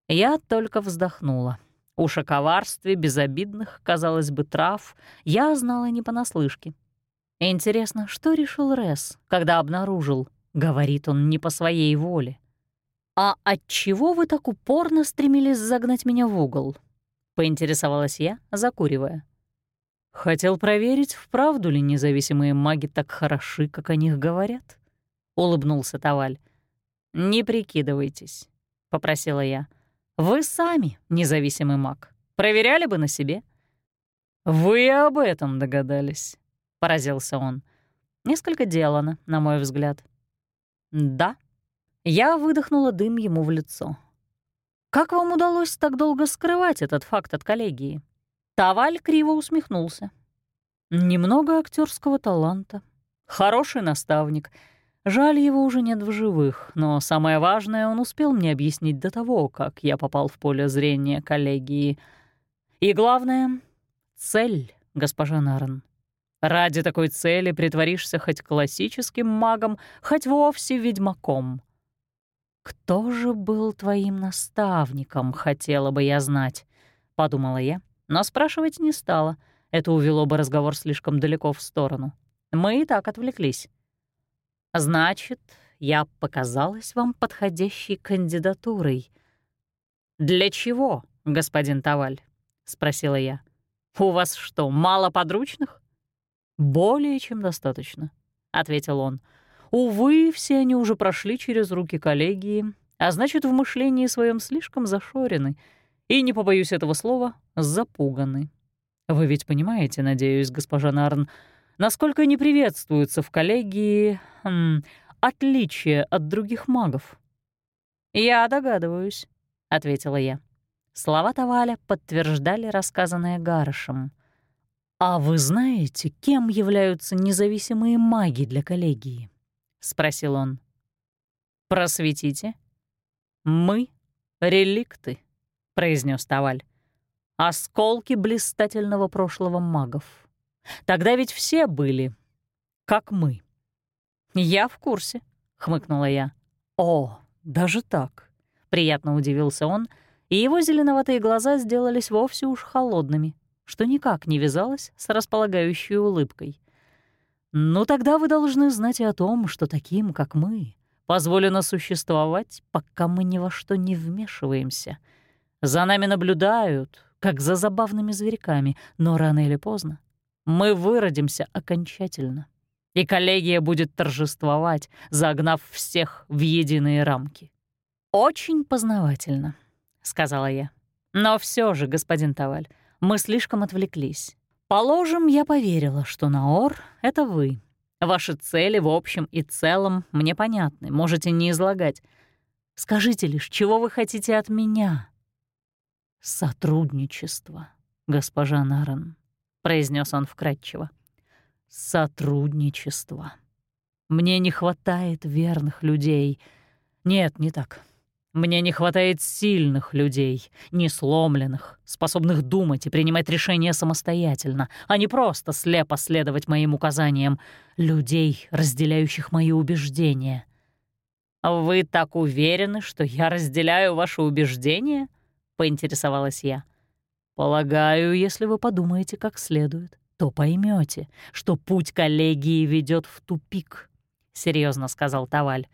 Я только вздохнула. Уж о коварстве безобидных, казалось бы, трав я знала не понаслышке. Интересно, что решил Рес, когда обнаружил, говорит он не по своей воле? «А от чего вы так упорно стремились загнать меня в угол?» — поинтересовалась я, закуривая. «Хотел проверить, вправду ли независимые маги так хороши, как о них говорят?» — улыбнулся Таваль. «Не прикидывайтесь», — попросила я. Вы сами независимый маг. Проверяли бы на себе». «Вы об этом догадались», — поразился он. Несколько делано, на мой взгляд. «Да». Я выдохнула дым ему в лицо. «Как вам удалось так долго скрывать этот факт от коллегии?» Таваль криво усмехнулся. «Немного актерского таланта. Хороший наставник — Жаль, его уже нет в живых, но самое важное он успел мне объяснить до того, как я попал в поле зрения коллегии. И главное — цель, госпожа Нарен. Ради такой цели притворишься хоть классическим магом, хоть вовсе ведьмаком. «Кто же был твоим наставником, хотела бы я знать», — подумала я, но спрашивать не стала. Это увело бы разговор слишком далеко в сторону. Мы и так отвлеклись. Значит, я показалась вам подходящей кандидатурой. Для чего, господин Таваль? спросила я. У вас что, мало подручных? Более чем достаточно, ответил он. Увы, все они уже прошли через руки коллегии, а значит, в мышлении своем слишком зашорены и, не побоюсь этого слова, запуганы. Вы ведь понимаете, надеюсь, госпожа Нарн, насколько не приветствуются в коллегии хм, отличия от других магов. «Я догадываюсь», — ответила я. Слова Таваля подтверждали рассказанное Гарышем. «А вы знаете, кем являются независимые маги для коллегии?» — спросил он. «Просветите». «Мы — реликты», — произнес Таваль. «Осколки блистательного прошлого магов. Тогда ведь все были, как мы. «Я в курсе», — хмыкнула я. «О, даже так», — приятно удивился он, и его зеленоватые глаза сделались вовсе уж холодными, что никак не вязалось с располагающей улыбкой. «Ну тогда вы должны знать и о том, что таким, как мы, позволено существовать, пока мы ни во что не вмешиваемся. За нами наблюдают, как за забавными зверьками, но рано или поздно мы выродимся окончательно, и коллегия будет торжествовать, загнав всех в единые рамки. «Очень познавательно», — сказала я. «Но все же, господин Таваль, мы слишком отвлеклись. Положим, я поверила, что Наор — это вы. Ваши цели в общем и целом мне понятны, можете не излагать. Скажите лишь, чего вы хотите от меня?» «Сотрудничество, госпожа Наран», произнес он вкратчиво. Сотрудничество. Мне не хватает верных людей. Нет, не так. Мне не хватает сильных людей, не сломленных, способных думать и принимать решения самостоятельно, а не просто слепо следовать моим указаниям, людей, разделяющих мои убеждения. «Вы так уверены, что я разделяю ваши убеждения?» — поинтересовалась я. «Полагаю, если вы подумаете как следует, то поймете, что путь коллегии ведет в тупик», — серьезно сказал Таваль.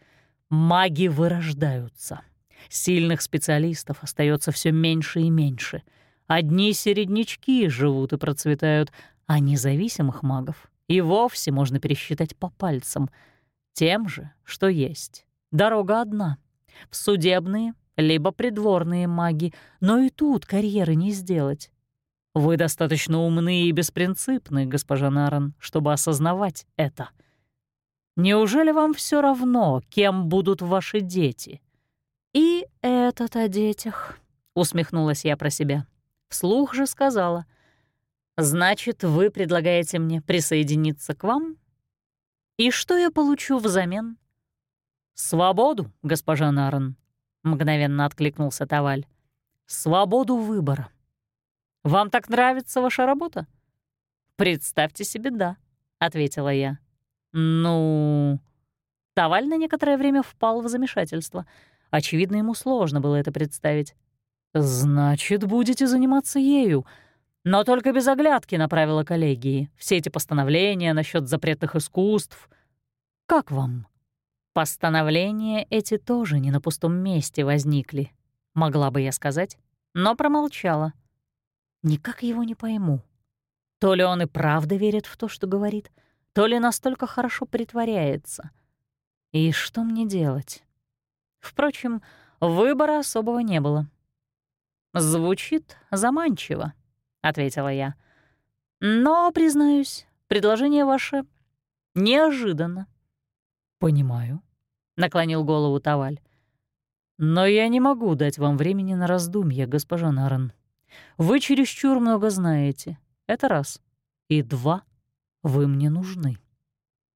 «Маги вырождаются. Сильных специалистов остается все меньше и меньше. Одни середнячки живут и процветают, а независимых магов и вовсе можно пересчитать по пальцам. Тем же, что есть. Дорога одна. В судебные, либо придворные маги, но и тут карьеры не сделать. Вы достаточно умны и беспринципны, госпожа Наран, чтобы осознавать это. Неужели вам все равно, кем будут ваши дети? И этот о детях, усмехнулась я про себя. Вслух же сказала. Значит, вы предлагаете мне присоединиться к вам? И что я получу взамен? Свободу, госпожа Наран, мгновенно откликнулся Таваль. Свободу выбора. Вам так нравится ваша работа? Представьте себе, да, ответила я. Ну, Таваль на некоторое время впал в замешательство. Очевидно, ему сложно было это представить. «Значит, будете заниматься ею. Но только без оглядки на правила коллегии. Все эти постановления насчет запретных искусств. Как вам?» Постановления эти тоже не на пустом месте возникли, могла бы я сказать, но промолчала. Никак его не пойму. То ли он и правда верит в то, что говорит, то ли настолько хорошо притворяется. И что мне делать? Впрочем, выбора особого не было. «Звучит заманчиво», — ответила я. «Но, признаюсь, предложение ваше неожиданно». «Понимаю», — наклонил голову Таваль. «Но я не могу дать вам времени на раздумья, госпожа Нарен. Вы чересчур много знаете. Это раз. И два. Вы мне нужны.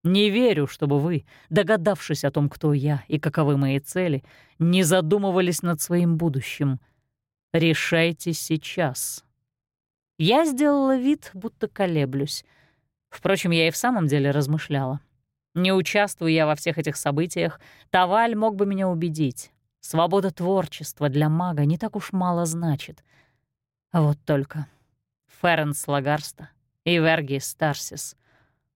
Не верю, чтобы вы, догадавшись о том, кто я и каковы мои цели, не задумывались над своим будущим. Решайте сейчас». Я сделала вид, будто колеблюсь. Впрочем, я и в самом деле размышляла. Не участвуя я во всех этих событиях, Таваль мог бы меня убедить. Свобода творчества для мага не так уж мало значит. Вот только Ференс Лагарста, Иверги Старсис,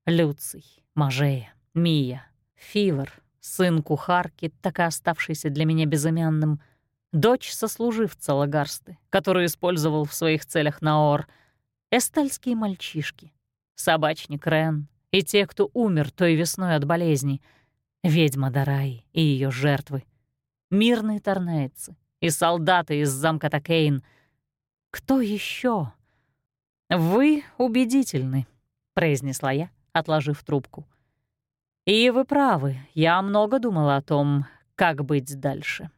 Люций, Мажея, Мия, Фивер, сын кухарки, так и оставшийся для меня безымянным, дочь сослуживца Лагарсты, которую использовал в своих целях Наор, эстальские мальчишки, собачник Рен, и те, кто умер той весной от болезни, ведьма Дарай и ее жертвы, мирные торнейцы и солдаты из замка Такейн. Кто еще? «Вы убедительны», — произнесла я, отложив трубку. «И вы правы, я много думала о том, как быть дальше.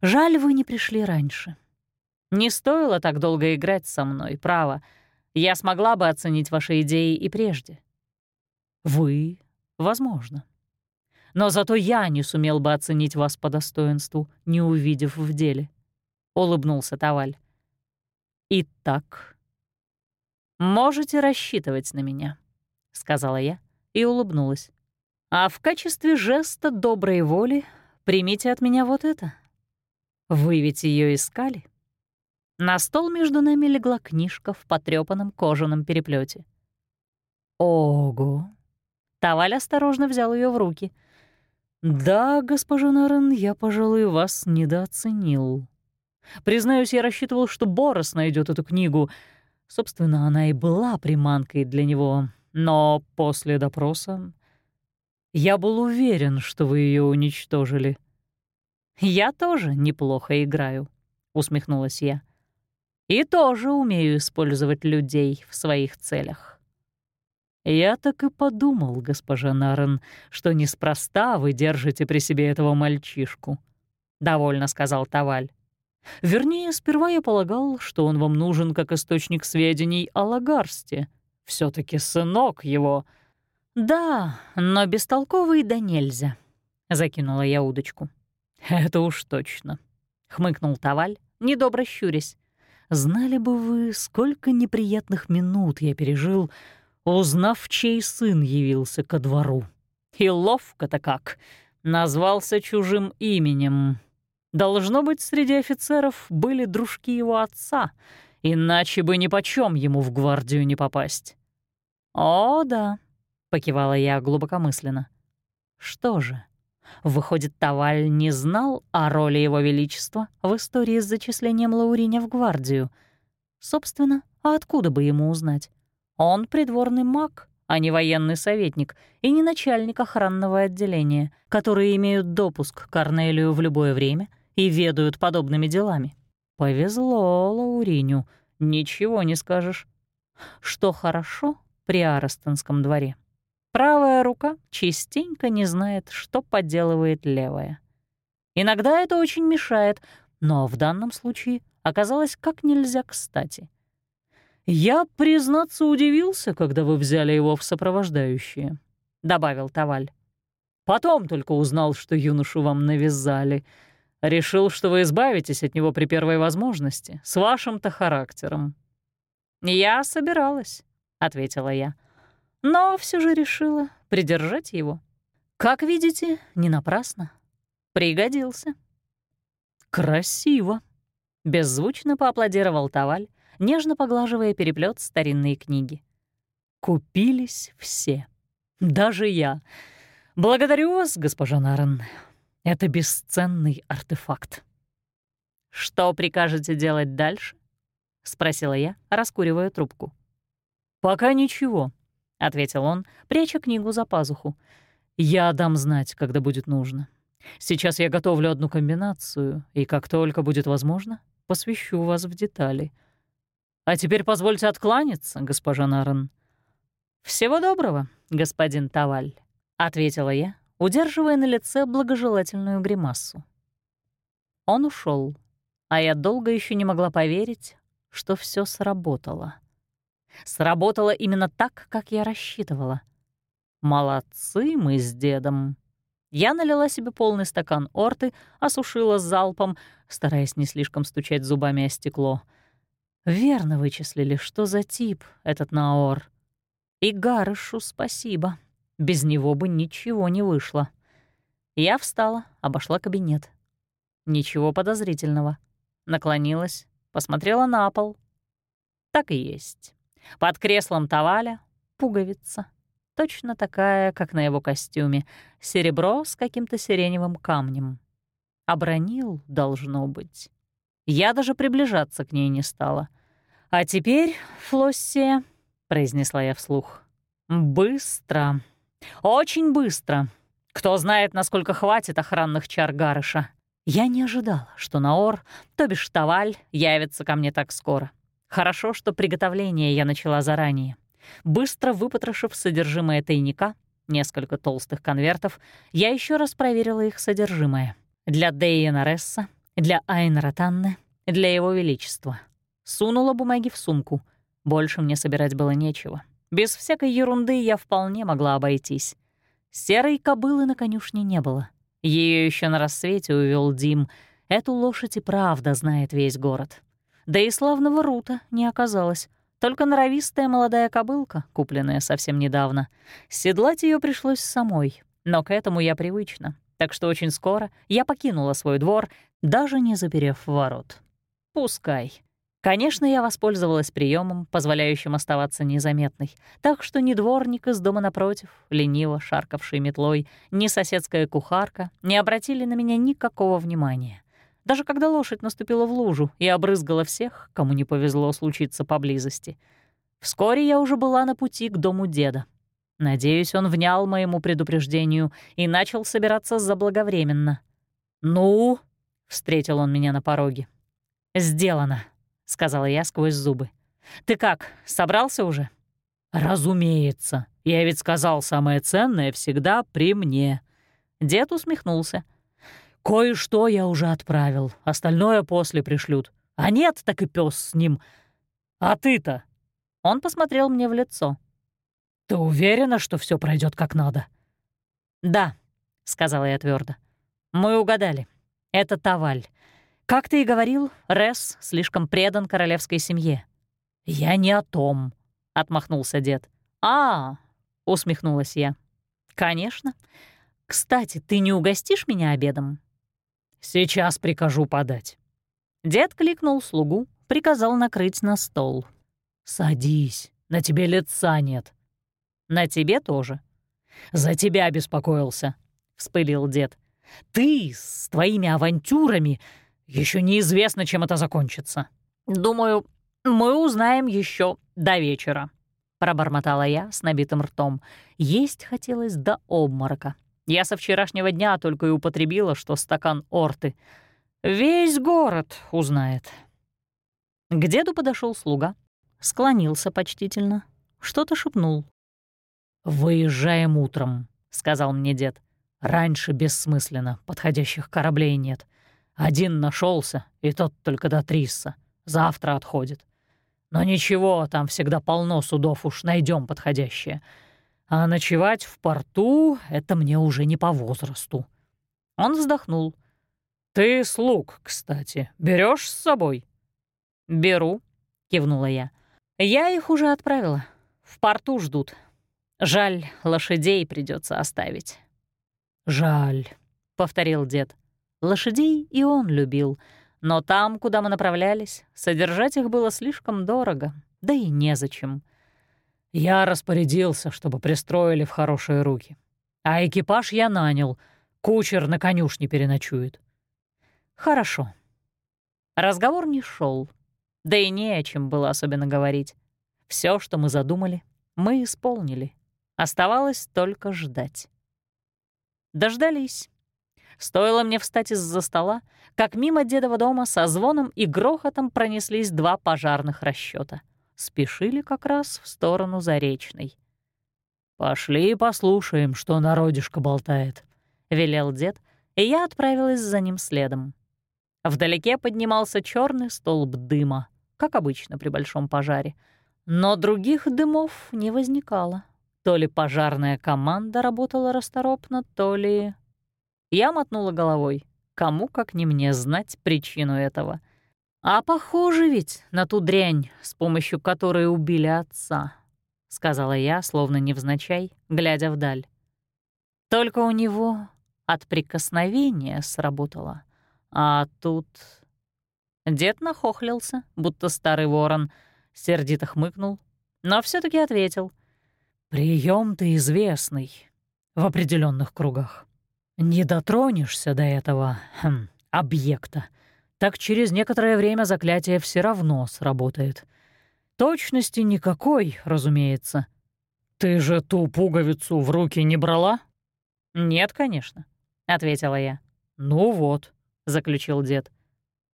Жаль, вы не пришли раньше. Не стоило так долго играть со мной, право. Я смогла бы оценить ваши идеи и прежде. Вы — возможно. Но зато я не сумел бы оценить вас по достоинству, не увидев в деле. Улыбнулся Таваль. Итак, можете рассчитывать на меня, сказала я и улыбнулась. А в качестве жеста доброй воли примите от меня вот это. Вы ведь ее искали? На стол между нами легла книжка в потрёпанном кожаном переплете. Ого! Таваль осторожно взял ее в руки. «Да, госпожа Нарен, я, пожалуй, вас недооценил. Признаюсь, я рассчитывал, что Борос найдет эту книгу. Собственно, она и была приманкой для него. Но после допроса я был уверен, что вы ее уничтожили». «Я тоже неплохо играю», — усмехнулась я. «И тоже умею использовать людей в своих целях». «Я так и подумал, госпожа Нарен, что неспроста вы держите при себе этого мальчишку», — довольно сказал Таваль. «Вернее, сперва я полагал, что он вам нужен как источник сведений о Лагарсте. все таки сынок его». «Да, но бестолковый да нельзя», — закинула я удочку. «Это уж точно», — хмыкнул Таваль, недобро щурясь. «Знали бы вы, сколько неприятных минут я пережил, узнав, чей сын явился ко двору. И ловко-то как. назвался чужим именем. Должно быть, среди офицеров были дружки его отца, иначе бы ни почем ему в гвардию не попасть. «О, да», — покивала я глубокомысленно. «Что же, выходит, Таваль не знал о роли его величества в истории с зачислением Лауриня в гвардию. Собственно, а откуда бы ему узнать? Он придворный маг, а не военный советник и не начальник охранного отделения, которые имеют допуск к Корнелию в любое время и ведают подобными делами. Повезло Лауриню, ничего не скажешь. Что хорошо при Аростонском дворе. Правая рука частенько не знает, что поделывает левая. Иногда это очень мешает, но в данном случае оказалось как нельзя кстати — «Я, признаться, удивился, когда вы взяли его в сопровождающие», — добавил Таваль. «Потом только узнал, что юношу вам навязали. Решил, что вы избавитесь от него при первой возможности, с вашим-то характером». «Я собиралась», — ответила я, «но все же решила придержать его. Как видите, не напрасно. Пригодился». «Красиво», — беззвучно поаплодировал Таваль, нежно поглаживая переплет старинной книги. «Купились все. Даже я. Благодарю вас, госпожа Нарен. Это бесценный артефакт». «Что прикажете делать дальше?» — спросила я, раскуривая трубку. «Пока ничего», — ответил он, пряча книгу за пазуху. «Я дам знать, когда будет нужно. Сейчас я готовлю одну комбинацию, и как только будет возможно, посвящу вас в детали. А теперь позвольте откланяться, госпожа Нарен». «Всего доброго, господин Таваль», — ответила я, удерживая на лице благожелательную гримасу. Он ушел, а я долго еще не могла поверить, что все сработало. Сработало именно так, как я рассчитывала. Молодцы мы с дедом. Я налила себе полный стакан орты, осушила залпом, стараясь не слишком стучать зубами о стекло — Верно вычислили, что за тип этот Наор. И Гарышу спасибо. Без него бы ничего не вышло. Я встала, обошла кабинет. Ничего подозрительного. Наклонилась, посмотрела на пол. Так и есть. Под креслом Таваля пуговица. Точно такая, как на его костюме. Серебро с каким-то сиреневым камнем. Обронил, должно быть. Я даже приближаться к ней не стала. «А теперь, Флоссия», — произнесла я вслух, — «быстро, очень быстро. Кто знает, насколько хватит охранных чар Гарыша. Я не ожидала, что Наор, то бишь Таваль, явится ко мне так скоро. Хорошо, что приготовление я начала заранее. Быстро выпотрошив содержимое тайника, несколько толстых конвертов, я еще раз проверила их содержимое. Для Дейена Ресса, для Айнра Танне, для Его Величества. Сунула бумаги в сумку. Больше мне собирать было нечего. Без всякой ерунды я вполне могла обойтись. Серой кобылы на конюшне не было. Ее еще на рассвете увел Дим. Эту лошадь и правда знает весь город. Да и славного Рута не оказалось. Только норовистая молодая кобылка, купленная совсем недавно. Седлать ее пришлось самой, но к этому я привычна. Так что очень скоро я покинула свой двор, даже не заперев ворот. Пускай. Конечно, я воспользовалась приемом, позволяющим оставаться незаметной, так что ни дворник из дома напротив, лениво шаркавший метлой, ни соседская кухарка не обратили на меня никакого внимания. Даже когда лошадь наступила в лужу и обрызгала всех, кому не повезло случиться поблизости. Вскоре я уже была на пути к дому деда. Надеюсь, он внял моему предупреждению и начал собираться заблаговременно. «Ну?» — встретил он меня на пороге. «Сделано», — сказала я сквозь зубы. «Ты как, собрался уже?» «Разумеется. Я ведь сказал, самое ценное всегда при мне». Дед усмехнулся. «Кое-что я уже отправил, остальное после пришлют. А нет, так и пес с ним. А ты-то?» Он посмотрел мне в лицо. «Ты уверена, что все пройдет как надо?» «Да», — сказала я твердо. «Мы угадали. Это Таваль. Как ты и говорил, Рес слишком предан королевской семье. Я не о том, отмахнулся дед. А, усмехнулась я. Конечно. Кстати, ты не угостишь меня обедом?» «Сейчас прикажу подать». Дед кликнул слугу, приказал накрыть на стол. «Садись, на тебе лица нет». «На тебе тоже». «За тебя беспокоился», — вспылил дед. «Ты с твоими авантюрами еще неизвестно, чем это закончится». «Думаю, мы узнаем еще до вечера», — пробормотала я с набитым ртом. Есть хотелось до обморока. Я со вчерашнего дня только и употребила, что стакан орты. Весь город узнает. К деду подошел слуга, склонился почтительно, что-то шепнул. «Выезжаем утром», — сказал мне дед. «Раньше бессмысленно, подходящих кораблей нет. Один нашелся, и тот только до Трисса. Завтра отходит. Но ничего, там всегда полно судов, уж найдем подходящее. А ночевать в порту — это мне уже не по возрасту». Он вздохнул. «Ты слуг, кстати, берешь с собой?» «Беру», — кивнула я. «Я их уже отправила. В порту ждут. Жаль, лошадей придется оставить». «Жаль», — повторил дед. Лошадей и он любил, но там, куда мы направлялись, содержать их было слишком дорого, да и незачем. Я распорядился, чтобы пристроили в хорошие руки. А экипаж я нанял. Кучер на конюшне переночует. Хорошо. Разговор не шел, да и не о чем было особенно говорить. Все, что мы задумали, мы исполнили. Оставалось только ждать. Дождались. Стоило мне встать из-за стола, как мимо дедова дома со звоном и грохотом пронеслись два пожарных расчета — спешили как раз в сторону Заречной. «Пошли послушаем, что народишко болтает», — велел дед, и я отправилась за ним следом. Вдалеке поднимался черный столб дыма, как обычно при большом пожаре. Но других дымов не возникало. То ли пожарная команда работала расторопно, то ли... Я мотнула головой. Кому, как не мне, знать причину этого — «А похоже ведь на ту дрянь, с помощью которой убили отца», — сказала я, словно невзначай, глядя вдаль. «Только у него от прикосновения сработало, а тут...» Дед нахохлился, будто старый ворон, сердито хмыкнул, но все таки ответил. Прием ты известный в определенных кругах. Не дотронешься до этого хм, объекта — так через некоторое время заклятие все равно сработает. Точности никакой, разумеется. Ты же ту пуговицу в руки не брала? Нет, конечно, ответила я. Ну вот, заключил дед.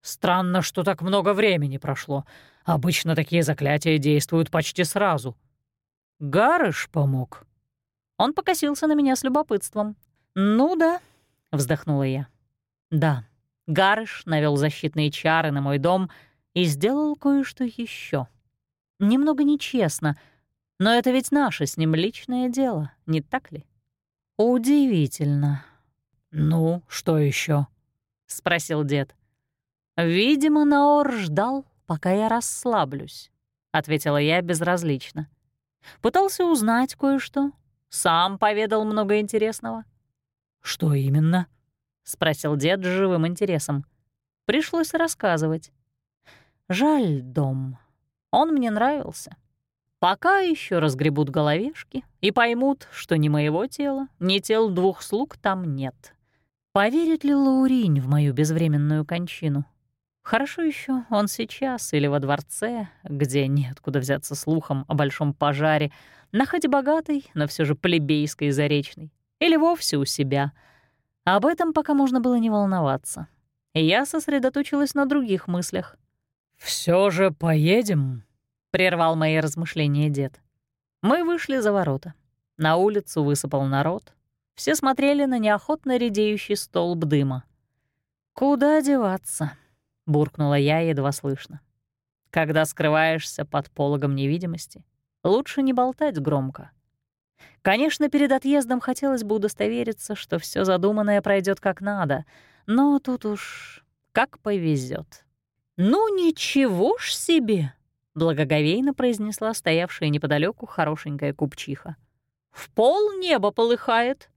Странно, что так много времени прошло. Обычно такие заклятия действуют почти сразу. Гарыш помог. Он покосился на меня с любопытством. «Ну да», — вздохнула я. «Да, Гарыш навел защитные чары на мой дом и сделал кое-что еще. Немного нечестно, но это ведь наше с ним личное дело, не так ли? Удивительно. «Ну, что еще? спросил дед. «Видимо, Наор ждал, пока я расслаблюсь», — ответила я безразлично. Пытался узнать кое-что. Сам поведал много интересного. «Что именно?» — спросил дед с живым интересом. Пришлось рассказывать. Жаль дом. Он мне нравился. Пока еще разгребут головешки и поймут, что ни моего тела, ни тел двух слуг там нет. Поверит ли Лауринь в мою безвременную кончину? Хорошо еще он сейчас или во дворце, где неоткуда взяться слухом о большом пожаре, на хоть богатой, но все же плебейской заречной, или вовсе у себя — об этом пока можно было не волноваться. Я сосредоточилась на других мыслях. Все же поедем», — прервал мои размышления дед. Мы вышли за ворота. На улицу высыпал народ. Все смотрели на неохотно редеющий столб дыма. «Куда деваться?» — буркнула я едва слышно. «Когда скрываешься под пологом невидимости, лучше не болтать громко. Конечно, перед отъездом хотелось бы удостовериться, что все задуманное пройдет как надо, но тут уж как повезет. «Ну ничего ж себе!» — благоговейно произнесла стоявшая неподалеку хорошенькая купчиха. «В пол небо полыхает!»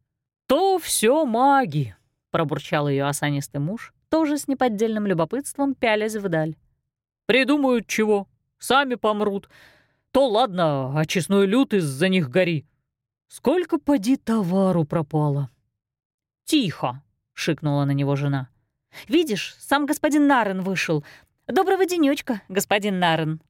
«То все маги», — пробурчал ее осанистый муж, тоже с неподдельным любопытством пялясь вдаль. «Придумают чего, сами помрут. То ладно, а честной люд из-за них гори. Сколько поди товару пропало?» «Тихо!» — шикнула на него жена. «Видишь, сам господин Нарен вышел. Доброго денечка, господин Нарен».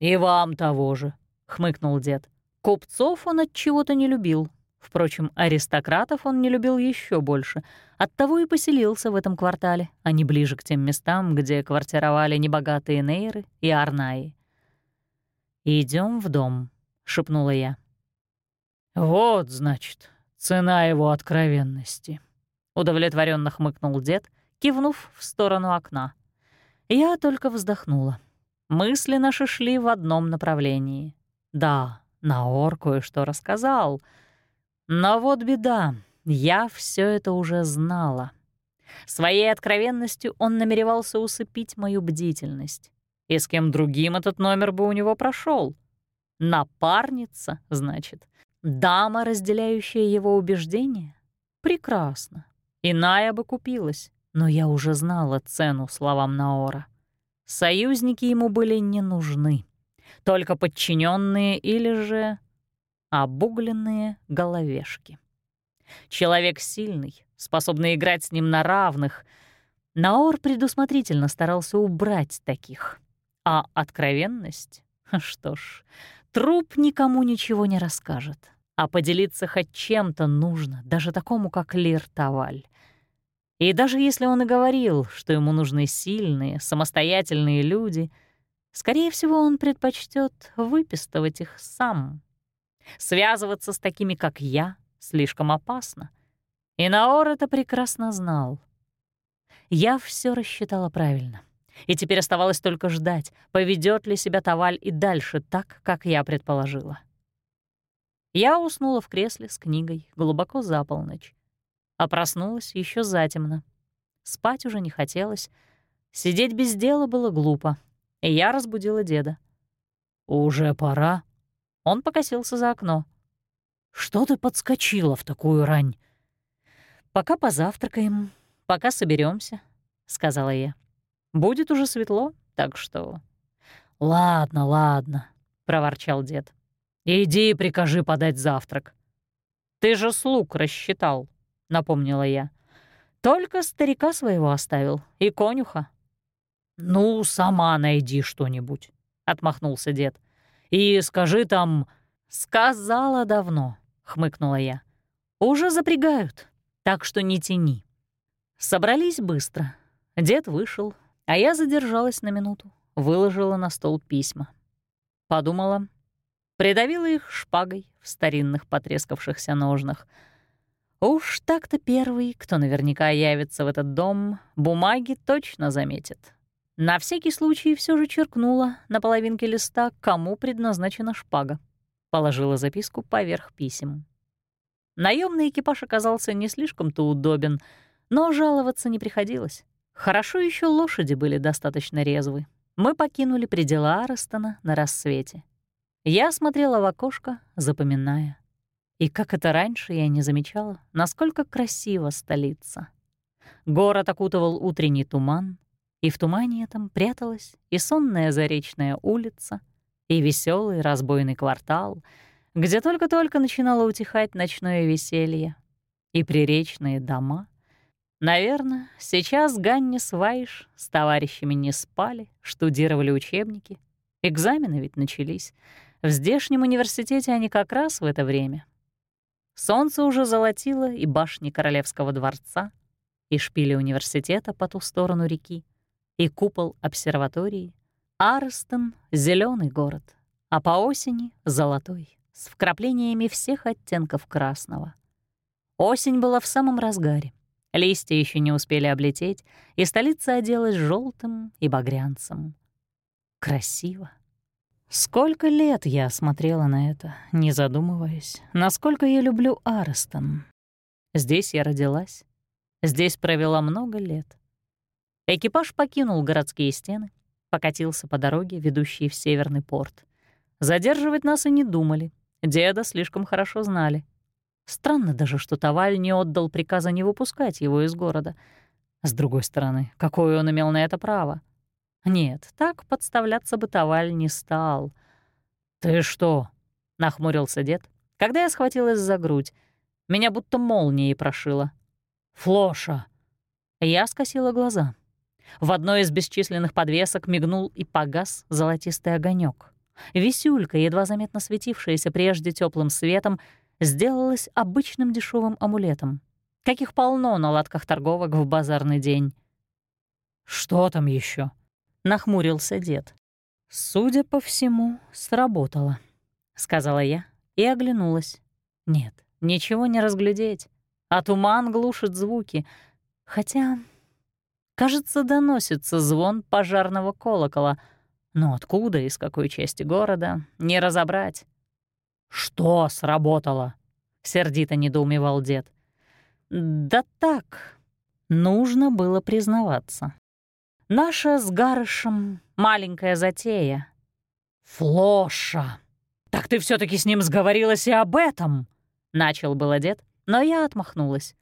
«И вам того же», — хмыкнул дед. Купцов он от чего-то не любил. Впрочем, аристократов он не любил еще больше. Оттого и поселился в этом квартале, а не ближе к тем местам, где квартировали небогатые нейры и арнаи. Идем в дом», — шепнула я. «Вот, значит, цена его откровенности», — удовлетворенно хмыкнул дед, кивнув в сторону окна. Я только вздохнула. Мысли наши шли в одном направлении. Да, Наор кое-что рассказал. Но вот беда, я все это уже знала. Своей откровенностью он намеревался усыпить мою бдительность. И с кем другим этот номер бы у него прошел? Напарница, значит. Дама, разделяющая его убеждения? Прекрасно. Иная бы купилась, но я уже знала цену словам Наора. Союзники ему были не нужны, только подчиненные или же обугленные головешки. Человек сильный, способный играть с ним на равных. Наор предусмотрительно старался убрать таких. А откровенность? Что ж, труп никому ничего не расскажет. А поделиться хоть чем-то нужно, даже такому, как Лир Таваль. И даже если он и говорил, что ему нужны сильные, самостоятельные люди, скорее всего, он предпочтет выпистывать их сам. Связываться с такими, как я, слишком опасно. И Наор это прекрасно знал. Я все рассчитала правильно. И теперь оставалось только ждать, поведет ли себя Таваль и дальше так, как я предположила. Я уснула в кресле с книгой глубоко за полночь а проснулась еще затемно. Спать уже не хотелось. Сидеть без дела было глупо, и я разбудила деда. «Уже пора?» Он покосился за окно. «Что ты подскочила в такую рань?» «Пока позавтракаем, пока соберемся, сказала я. «Будет уже светло, так что...» «Ладно, ладно», — проворчал дед. «Иди и прикажи подать завтрак». «Ты же слуг рассчитал», напомнила я. «Только старика своего оставил и конюха». «Ну, сама найди что-нибудь», — отмахнулся дед. «И скажи там...» «Сказала давно», — хмыкнула я. «Уже запрягают, так что не тяни». Собрались быстро. Дед вышел, а я задержалась на минуту, выложила на стол письма. Подумала, придавила их шпагой в старинных потрескавшихся ножнах — Уж так-то первый, кто наверняка явится в этот дом, бумаги точно заметит. На всякий случай все же черкнула на половинке листа, кому предназначена шпага. Положила записку поверх писем. Наемный экипаж оказался не слишком-то удобен, но жаловаться не приходилось. Хорошо еще лошади были достаточно резвы. Мы покинули пределы Арестона на рассвете. Я смотрела в окошко, запоминая. И как это раньше я не замечала, насколько красива столица. Город окутывал утренний туман, и в тумане этом пряталась и сонная Заречная улица, и веселый разбойный квартал, где только-только начинало утихать ночное веселье, и приречные дома. Наверное, сейчас Ганнис Вайш с товарищами не спали, штудировали учебники. Экзамены ведь начались. В здешнем университете они как раз в это время. Солнце уже золотило и башни Королевского дворца, и шпили университета по ту сторону реки, и купол обсерватории. Арстон — зеленый город, а по осени — золотой, с вкраплениями всех оттенков красного. Осень была в самом разгаре. Листья еще не успели облететь, и столица оделась желтым и багрянцем. Красиво. Сколько лет я смотрела на это, не задумываясь, насколько я люблю Арестон. Здесь я родилась, здесь провела много лет. Экипаж покинул городские стены, покатился по дороге, ведущей в Северный порт. Задерживать нас и не думали, деда слишком хорошо знали. Странно даже, что Таваль не отдал приказа не выпускать его из города. С другой стороны, какое он имел на это право? Нет, так подставляться бы Таваль не стал. «Ты что?» — нахмурился дед, когда я схватилась за грудь. Меня будто молнией прошило. «Флоша!» Я скосила глаза. В одной из бесчисленных подвесок мигнул и погас золотистый огонек. Висюлька, едва заметно светившаяся прежде теплым светом, сделалась обычным дешевым амулетом, каких полно на латках торговок в базарный день. «Что там еще? нахмурился дед. «Судя по всему, сработало», — сказала я и оглянулась. «Нет, ничего не разглядеть, а туман глушит звуки, хотя Кажется, доносится звон пожарного колокола. Но откуда и с какой части города, не разобрать. «Что сработало?» — сердито недоумевал дед. «Да так, нужно было признаваться. Наша с Гарышем маленькая затея». «Флоша! Так ты все таки с ним сговорилась и об этом?» — начал было дед, но я отмахнулась.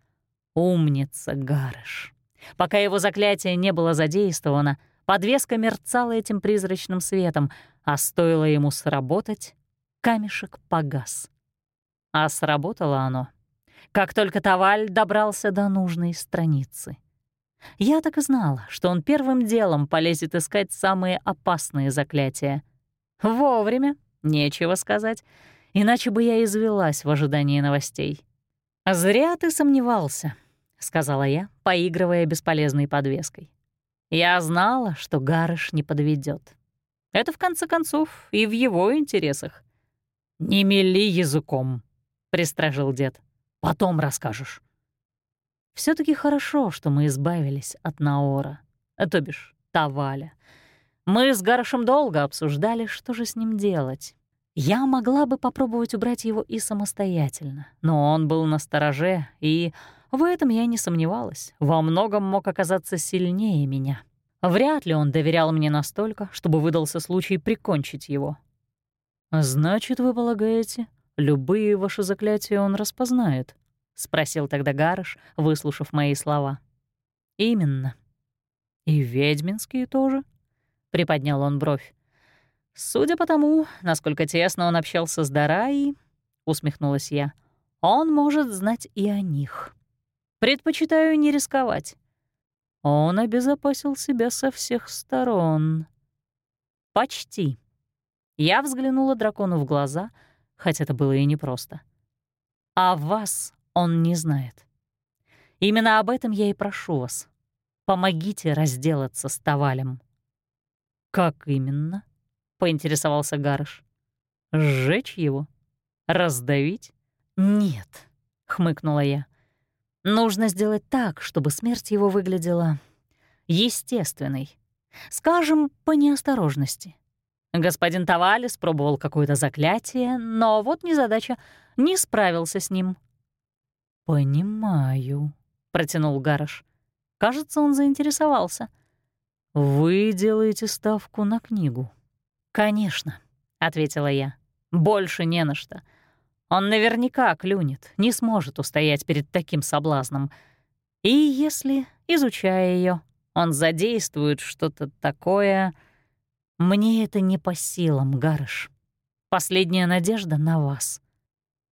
«Умница, Гарыш!» Пока его заклятие не было задействовано, подвеска мерцала этим призрачным светом, а стоило ему сработать, камешек погас. А сработало оно, как только Таваль добрался до нужной страницы. Я так и знала, что он первым делом полезет искать самые опасные заклятия. Вовремя, нечего сказать, иначе бы я извелась в ожидании новостей. «Зря ты сомневался», — сказала я, поигрывая бесполезной подвеской. Я знала, что Гарыш не подведет. Это, в конце концов, и в его интересах. «Не мели языком», — пристражил дед. «Потом расскажешь». все таки хорошо, что мы избавились от Наора, а то бишь Таваля. Мы с Гарышем долго обсуждали, что же с ним делать. Я могла бы попробовать убрать его и самостоятельно, но он был на стороже и в этом я не сомневалась. Во многом мог оказаться сильнее меня. Вряд ли он доверял мне настолько, чтобы выдался случай прикончить его. «Значит, вы полагаете, любые ваши заклятия он распознает?» — спросил тогда Гарыш, выслушав мои слова. «Именно. И ведьминские тоже?» — приподнял он бровь. «Судя по тому, насколько тесно он общался с Дараей, — усмехнулась я, — он может знать и о них». Предпочитаю не рисковать. Он обезопасил себя со всех сторон. Почти. Я взглянула дракону в глаза, хотя это было и непросто. А вас он не знает. Именно об этом я и прошу вас. Помогите разделаться с Тавалем. «Как именно?» — поинтересовался Гарыш. «Сжечь его? Раздавить?» «Нет», — хмыкнула я. Нужно сделать так, чтобы смерть его выглядела естественной. Скажем, по неосторожности. Господин Тавалис пробовал какое-то заклятие, но вот незадача, не справился с ним. «Понимаю», — протянул Гарыш. Кажется, он заинтересовался. «Вы делаете ставку на книгу?» «Конечно», — ответила я. «Больше не на что. Он наверняка клюнет, не сможет устоять перед таким соблазном. И если, изучая ее, он задействует что-то такое... Мне это не по силам, Гарыш. Последняя надежда на вас.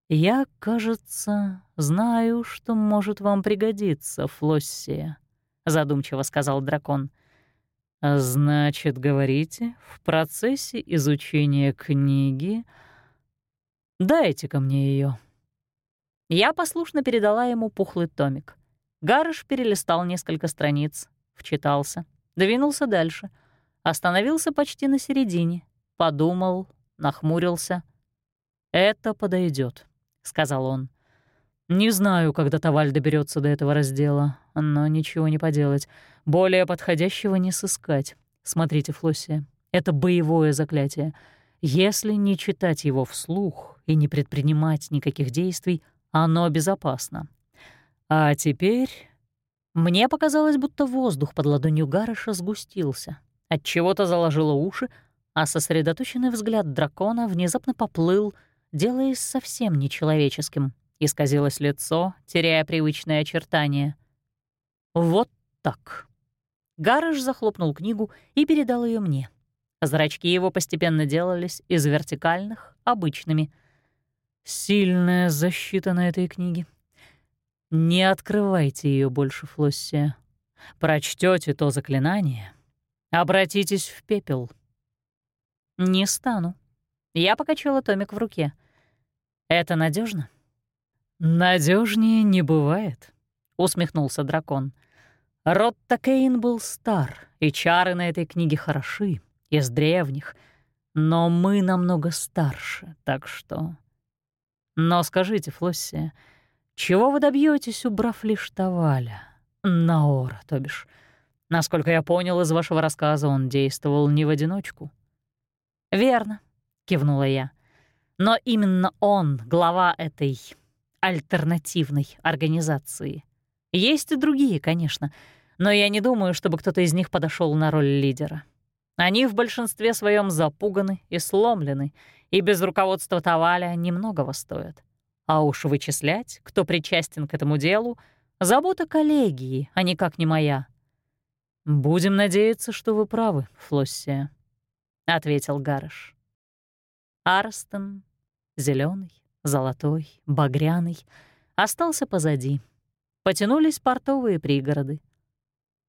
Я, кажется, знаю, что может вам пригодиться, Флоссия, задумчиво сказал дракон. Значит, говорите, в процессе изучения книги Дайте-ка мне ее. Я послушно передала ему пухлый томик. Гарыш перелистал несколько страниц, вчитался, двинулся дальше, остановился почти на середине, подумал, нахмурился. «Это подойдет, сказал он. «Не знаю, когда Таваль доберется до этого раздела, но ничего не поделать. Более подходящего не сыскать. Смотрите, Флоссия, это боевое заклятие. Если не читать его вслух и не предпринимать никаких действий, оно безопасно. А теперь... Мне показалось, будто воздух под ладонью Гарыша сгустился. От чего то заложило уши, а сосредоточенный взгляд дракона внезапно поплыл, делаясь совсем нечеловеческим, Исказилось лицо, теряя привычные очертания. «Вот так». Гарыш захлопнул книгу и передал ее мне. Зрачки его постепенно делались из вертикальных обычными. Сильная защита на этой книге. Не открывайте ее больше, Флоссия. Прочтете то заклинание, обратитесь в пепел. Не стану. Я покачала томик в руке. Это надежно? Надежнее не бывает, усмехнулся дракон. Род Такейн был стар, и чары на этой книге хороши, из древних, но мы намного старше, так что... Но скажите, Флоссия, чего вы добьетесь, убрав лишь Таваля? Наора, то бишь. Насколько я понял из вашего рассказа, он действовал не в одиночку. «Верно», — кивнула я. «Но именно он — глава этой альтернативной организации. Есть и другие, конечно, но я не думаю, чтобы кто-то из них подошел на роль лидера. Они в большинстве своем запуганы и сломлены, и без руководства Таваля немногого стоят. А уж вычислять, кто причастен к этому делу, забота коллегии, а никак не моя. «Будем надеяться, что вы правы, Флоссия», — ответил Гарыш. Арстон, зеленый, золотой, багряный, остался позади. Потянулись портовые пригороды.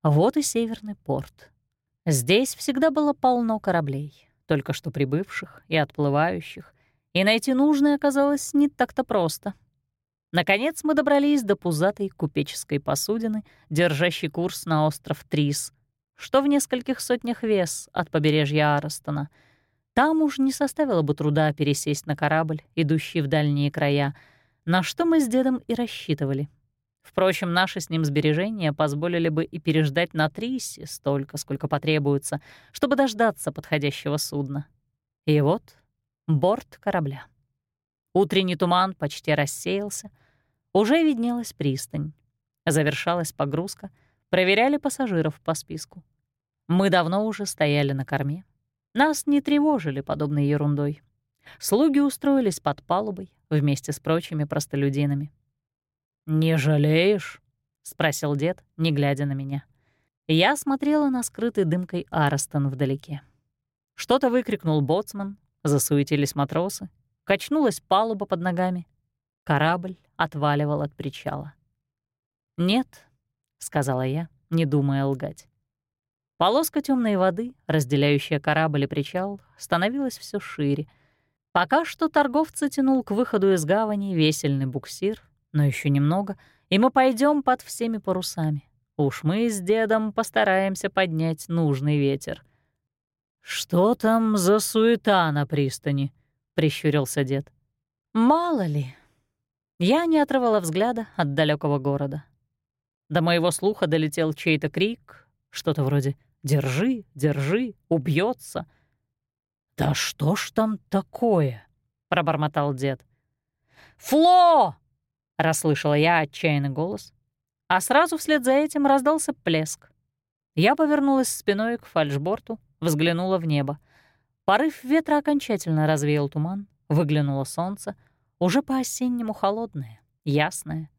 Вот и северный порт. Здесь всегда было полно кораблей, только что прибывших и отплывающих, и найти нужное оказалось не так-то просто. Наконец мы добрались до пузатой купеческой посудины, держащей курс на остров Трис, что в нескольких сотнях вес от побережья Аростона. Там уж не составило бы труда пересесть на корабль, идущий в дальние края, на что мы с дедом и рассчитывали. Впрочем, наши с ним сбережения позволили бы и переждать на Трисе столько, сколько потребуется, чтобы дождаться подходящего судна. И вот борт корабля. Утренний туман почти рассеялся, уже виднелась пристань. Завершалась погрузка, проверяли пассажиров по списку. Мы давно уже стояли на корме. Нас не тревожили подобной ерундой. Слуги устроились под палубой вместе с прочими простолюдинами. «Не жалеешь?» — спросил дед, не глядя на меня. Я смотрела на скрытый дымкой Аростон вдалеке. Что-то выкрикнул боцман, Засуетились матросы, качнулась палуба под ногами. Корабль отваливал от причала. «Нет», — сказала я, не думая лгать. Полоска темной воды, разделяющая корабль и причал, становилась все шире. Пока что торговца тянул к выходу из гавани весельный буксир, но еще немного, и мы пойдем под всеми парусами. Уж мы с дедом постараемся поднять нужный ветер. «Что там за суета на пристани?» — прищурился дед. «Мало ли». Я не отрывала взгляда от далекого города. До моего слуха долетел чей-то крик, что-то вроде «Держи, держи, убьется. «Да что ж там такое?» — пробормотал дед. «Фло!» — расслышала я отчаянный голос, а сразу вслед за этим раздался плеск. Я повернулась спиной к фальшборту, взглянула в небо. Порыв ветра окончательно развеял туман, выглянуло солнце, уже по-осеннему холодное, ясное.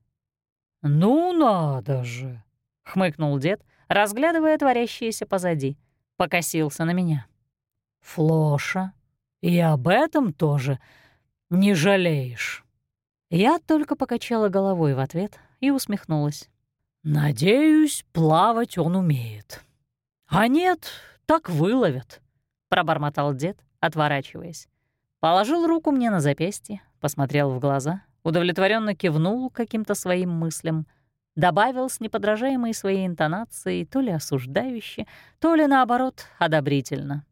«Ну надо же!» — хмыкнул дед, разглядывая творящееся позади. Покосился на меня. «Флоша, и об этом тоже не жалеешь?» Я только покачала головой в ответ и усмехнулась. «Надеюсь, плавать он умеет. А нет, так выловят», — пробормотал дед, отворачиваясь. Положил руку мне на запястье, посмотрел в глаза, удовлетворенно кивнул каким-то своим мыслям, добавил с неподражаемой своей интонацией то ли осуждающе, то ли, наоборот, одобрительно.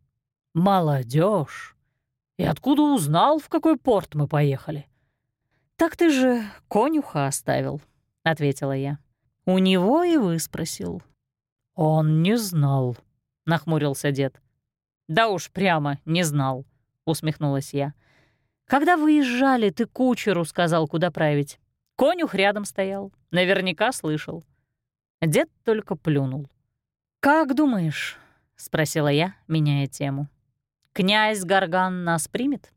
Молодежь! И откуда узнал, в какой порт мы поехали?» «Так ты же конюха оставил», — ответила я. «У него и выспросил». «Он не знал», нахмурился дед. «Да уж прямо не знал», — усмехнулась я. «Когда выезжали, ты кучеру сказал, куда править. Конюх рядом стоял, наверняка слышал». Дед только плюнул. «Как думаешь?» — спросила я, меняя тему. «Князь Гарган нас примет?»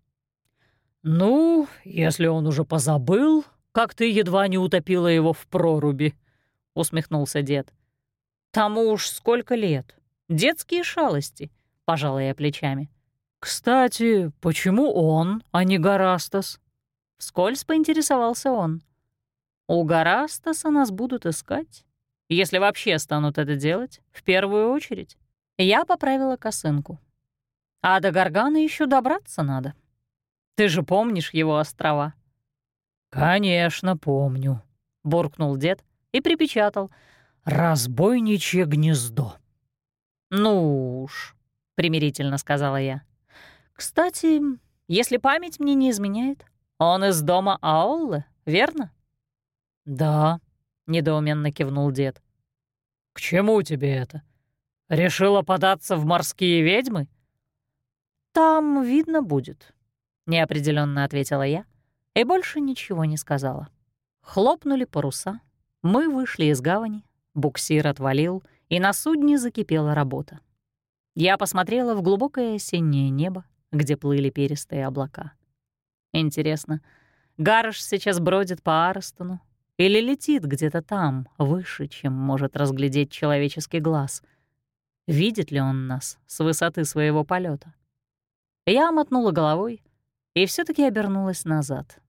«Ну, если он уже позабыл, как ты едва не утопила его в проруби», — усмехнулся дед. «Тому уж сколько лет. Детские шалости», — пожала я плечами. «Кстати, почему он, а не Гарастас?» Вскользь поинтересовался он. «У Гарастаса нас будут искать, если вообще станут это делать, в первую очередь». Я поправила косынку. «А до Гаргана еще добраться надо. Ты же помнишь его острова?» «Конечно, помню», — буркнул дед и припечатал. «Разбойничье гнездо». «Ну уж», — примирительно сказала я. «Кстати, если память мне не изменяет, он из дома Ауллы, верно?» «Да», — недоуменно кивнул дед. «К чему тебе это? Решила податься в морские ведьмы?» «Там видно будет», — неопределенно ответила я и больше ничего не сказала. Хлопнули паруса, мы вышли из гавани, буксир отвалил, и на судне закипела работа. Я посмотрела в глубокое осеннее небо, где плыли перистые облака. Интересно, Гарыш сейчас бродит по Арстону или летит где-то там, выше, чем может разглядеть человеческий глаз? Видит ли он нас с высоты своего полета? Я мотнула головой и все таки обернулась назад.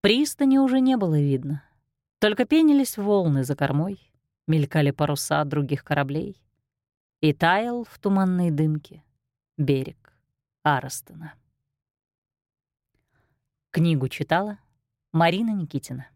Пристани уже не было видно. Только пенились волны за кормой, мелькали паруса других кораблей. И таял в туманной дымке берег Аростона. Книгу читала Марина Никитина.